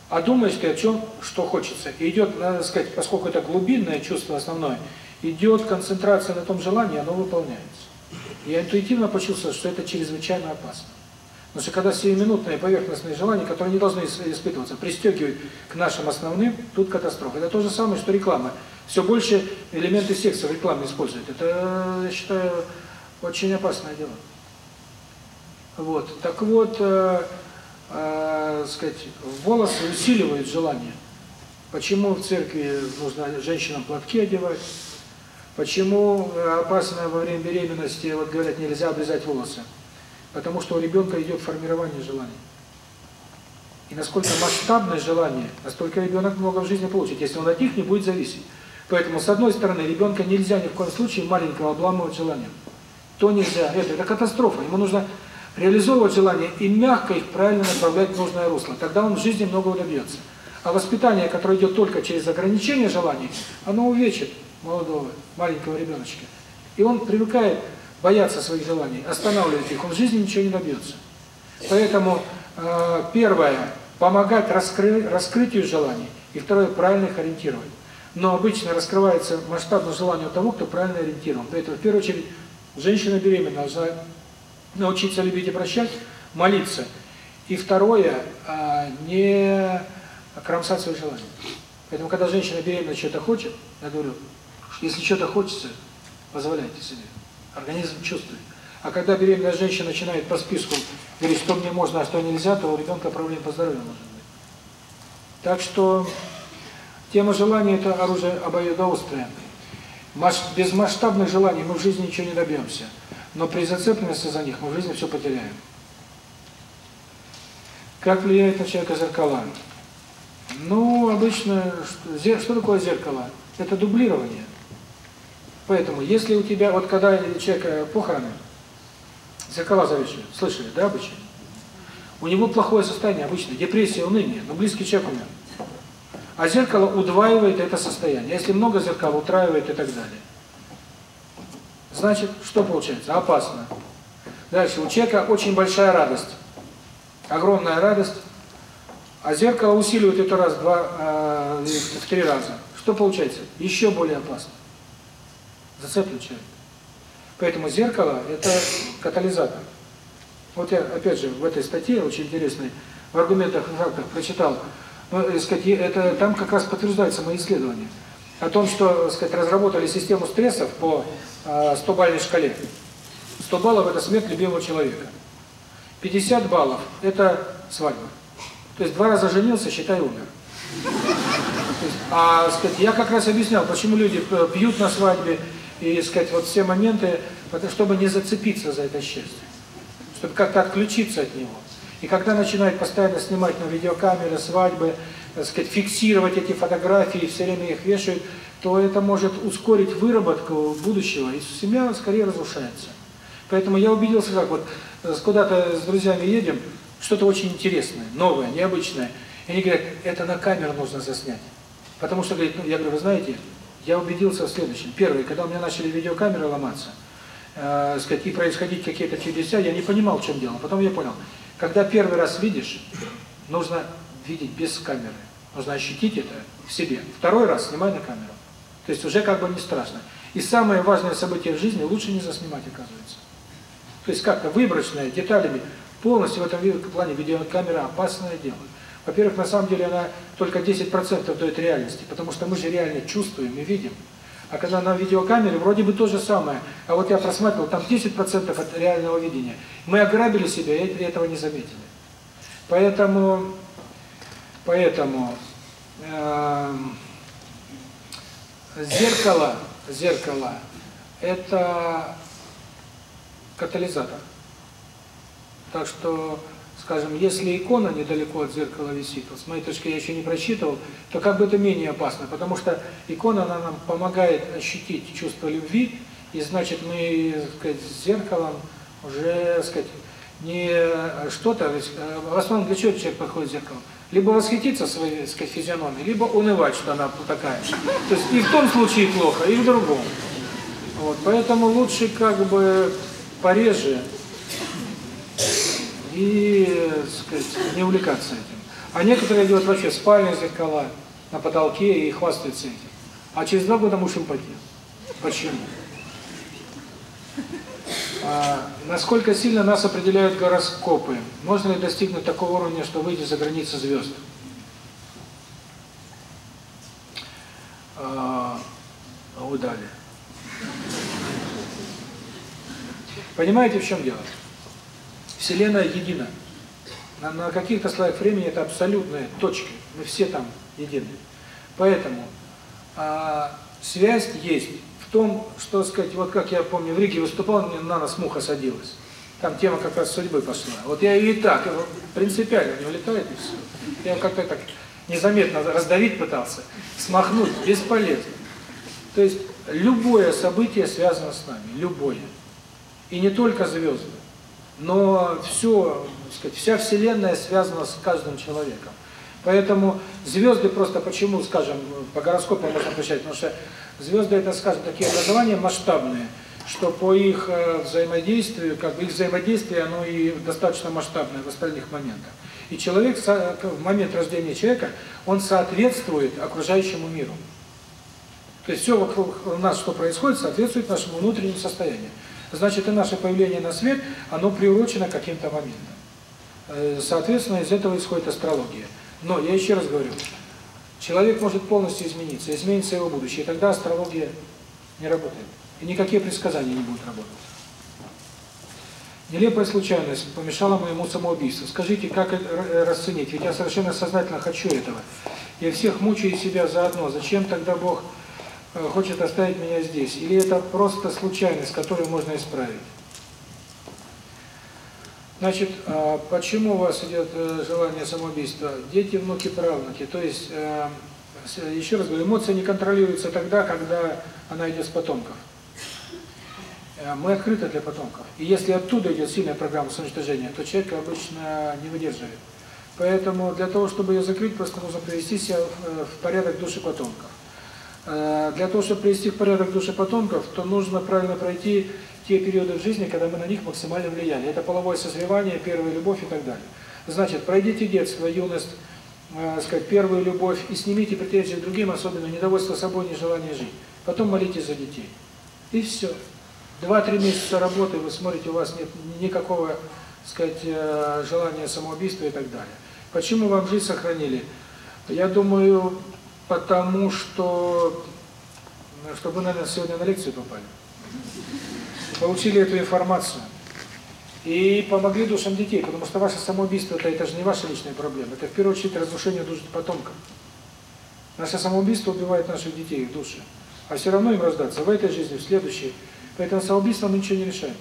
А думаешь ты о чем, что хочется. И идет, надо сказать, поскольку это глубинное чувство основное, идет концентрация на том желании, оно выполняется. Я интуитивно почувствовал, что это чрезвычайно опасно. Потому что когда сиюминутные поверхностные желания, которые не должны испытываться, пристегивают к нашим основным, тут катастрофа. Это то же самое, что реклама. Все больше элементы секса в рекламе используют. Это, я считаю, очень опасное дело. Вот. Так вот, э, э, сказать, волосы усиливают желание. Почему в церкви нужно женщинам платки одевать? Почему опасно во время беременности, вот говорят, нельзя обрезать волосы? Потому что у ребенка идет формирование желаний. И насколько масштабное желание, настолько ребенок много в жизни получит, если он от них не будет зависеть. Поэтому, с одной стороны, ребенка нельзя ни в коем случае маленького обламывать желанием. То нельзя, это, это катастрофа. Ему нужно реализовывать желания и мягко их правильно направлять в нужное русло. Тогда он в жизни многого добьется. А воспитание, которое идет только через ограничение желаний, оно увечит молодого, маленького ребеночка. И он привыкает бояться своих желаний, останавливать их, он в жизни ничего не добьется. Поэтому э, первое – помогать раскры, раскрытию желаний, и второе – правильно их ориентировать. Но обычно раскрывается масштабное желание у того, кто правильно ориентирован. Поэтому, в первую очередь, женщина беременная должна научиться любить и прощать, молиться. И второе э, – не кромсать свои желания. Поэтому, когда женщина беременна что-то хочет, я говорю, если что-то хочется, позволяйте себе. Организм чувствует. А когда беременная женщина начинает по списку говорить, что мне можно, а что нельзя, то у ребенка проблемы по здоровью может быть. Так что тема желания – это оружие обоюдоострое. Без масштабных желаний мы в жизни ничего не добьемся. Но при зацепленности за них мы в жизни все потеряем. Как влияет на человека зеркала? Ну, обычно, что, что такое зеркало? Это дублирование. Поэтому, если у тебя, вот когда у человека похороны, зеркала завешивают, слышали, да, обычно? У него плохое состояние, обычно, депрессия, уныние, но близкий человек умер. А зеркало удваивает это состояние. Если много зеркал, утраивает и так далее. Значит, что получается? Опасно. Дальше, у человека очень большая радость. Огромная радость. А зеркало усиливает это раз, два, э, в три раза. Что получается? Еще более опасно зацеплен человек. Поэтому зеркало – это катализатор. Вот я, опять же, в этой статье, очень интересной, в аргументах и фактах прочитал, ну, сказать, это, там как раз подтверждаются мои исследования. О том, что сказать, разработали систему стрессов по э, 100-бальной шкале. 100 баллов – это смерть любимого человека. 50 баллов – это свадьба. То есть два раза женился, считай, умер. А сказать, я как раз объяснял, почему люди пьют на свадьбе, и, сказать, вот все моменты, чтобы не зацепиться за это счастье, чтобы как-то отключиться от него. И когда начинают постоянно снимать на видеокамеры свадьбы, так сказать, фиксировать эти фотографии, все время их вешают, то это может ускорить выработку будущего, и семья скорее разрушается. Поэтому я убедился, как вот э, куда-то с друзьями едем, что-то очень интересное, новое, необычное. И они говорят, это на камеру нужно заснять. Потому что, говорит, ну, я говорю, вы знаете, я убедился в следующем. Первое, когда у меня начали видеокамеры ломаться, э, сказать, и происходить какие-то чудеса, я не понимал, в чем дело. Потом я понял, когда первый раз видишь, нужно видеть без камеры. Нужно ощутить это в себе. Второй раз снимай на камеру. То есть уже как бы не страшно. И самое важное событие в жизни лучше не заснимать, оказывается. То есть как-то выборочное, деталями, полностью в этом плане видеокамера опасное дело. Во-первых, на самом деле она только 10% дает реальности, потому что мы же реально чувствуем и видим. А когда на видеокамере, вроде бы то же самое. А вот я просматривал, там 10% от реального видения. Мы ограбили себя и этого не заметили. Поэтому, поэтому э, зеркало, зеркало – это катализатор. Так что скажем, если икона недалеко от зеркала висит, вот с моей точки я еще не просчитывал, то как бы это менее опасно, потому что икона она нам помогает ощутить чувство любви, и значит мы, сказать, с зеркалом уже, так сказать, не что-то, э, в основном для чего человек подходит к зеркалу? Либо восхититься своей, сказать, физиономией, либо унывать, что она такая. То есть и в том случае плохо, и в другом. Вот, поэтому лучше как бы пореже и, сказать, не увлекаться этим. А некоторые делают вообще спальные зеркала на потолке и хвастаются этим. А через два года муж им потел. Почему? А, насколько сильно нас определяют гороскопы? Можно ли достигнуть такого уровня, что выйти за границы звезд? А, удали. Понимаете, в чем дело? Вселенная едина. На, на каких-то слоях времени это абсолютные точки. Мы все там едины. Поэтому а, связь есть в том, что сказать, вот как я помню, в Риге выступал, мне на нас муха садилась. Там тема как раз судьбы пошла. Вот я ее и так, принципиально не улетает и все. Я как-то так незаметно раздавить пытался, смахнуть, бесполезно. То есть любое событие связано с нами, любое. И не только звезды, но все, сказать, вся Вселенная связана с каждым человеком. Поэтому звезды просто почему, скажем, по гороскопу можно отвечать, потому что звезды это, скажем, такие образования масштабные, что по их э, взаимодействию, как бы их взаимодействие, оно и достаточно масштабное в остальных моментах. И человек, в момент рождения человека, он соответствует окружающему миру. То есть все вокруг нас, что происходит, соответствует нашему внутреннему состоянию. Значит, и наше появление на свет, оно приурочено каким-то моментом. Э, соответственно, из этого исходит астрология. Но, я еще раз говорю, человек может полностью измениться, изменится его будущее, и тогда астрология не работает. И никакие предсказания не будут работать. Нелепая случайность помешала моему самоубийству. Скажите, как это расценить? Ведь я совершенно сознательно хочу этого. Я всех мучаю себя заодно. Зачем тогда Бог э, хочет оставить меня здесь? Или это просто случайность, которую можно исправить? Значит, а почему у вас идет э, желание самоубийства? Дети, внуки, правнуки. То есть, э, еще раз говорю, эмоция не контролируется тогда, когда она идет с потомков. Э, мы открыты для потомков. И если оттуда идет сильная программа самоуничтожения, то человек обычно не выдерживает. Поэтому для того, чтобы ее закрыть, просто нужно привести себя в порядок души потомков. Э, для того, чтобы привести в порядок души потомков, то нужно правильно пройти те периоды в жизни, когда мы на них максимально влияли. Это половое созревание, первая любовь и так далее. Значит, пройдите детство, юность, э, сказать, первую любовь и снимите претензии к другим, особенно недовольство собой, нежелание жить. Потом молитесь за детей. И все. Два-три месяца работы, вы смотрите, у вас нет никакого, сказать, э, желания самоубийства и так далее. Почему вам жизнь сохранили? Я думаю, потому что, чтобы вы, наверное, сегодня на лекцию попали. Получили эту информацию. И помогли душам детей, потому что ваше самоубийство это, это же не ваша личная проблема, это в первую очередь разрушение душ потомков. Наше самоубийство убивает наших детей, их души. А все равно им раздаться в этой жизни, в следующей. Поэтому самоубийство мы ничего не решаем.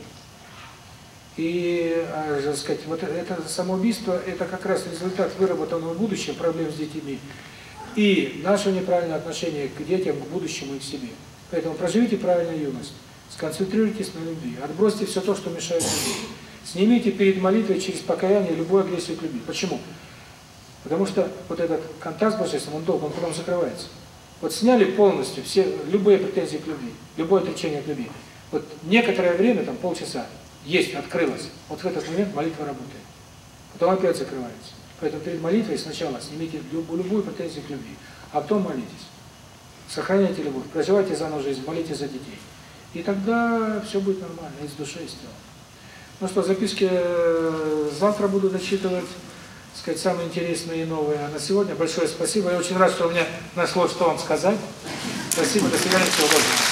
И, э, так сказать, вот это самоубийство, это как раз результат выработанного будущего проблем с детьми и наше неправильное отношение к детям, к будущему и к себе. Поэтому проживите правильную юность, сконцентрируйтесь на любви, отбросьте все то, что мешает любви. Снимите перед молитвой через покаяние любую агрессию к любви. Почему? Потому что вот этот контакт с Божественным, он долго, он потом закрывается. Вот сняли полностью все любые претензии к любви, любое отречение к любви. Вот некоторое время, там полчаса, есть, открылось. Вот в этот момент молитва работает. Потом опять закрывается. Поэтому перед молитвой сначала снимите любую, претензию к любви, а потом молитесь. Сохраняйте любовь, проживайте заново жизнь, молитесь за детей. И тогда все будет нормально, из души, из тела. Ну что, записки э, завтра буду дочитывать, сказать, самые интересные и новые. А на сегодня большое спасибо. Я очень рад, что у меня нашлось, что вам сказать. Спасибо, до свидания, всего доброго.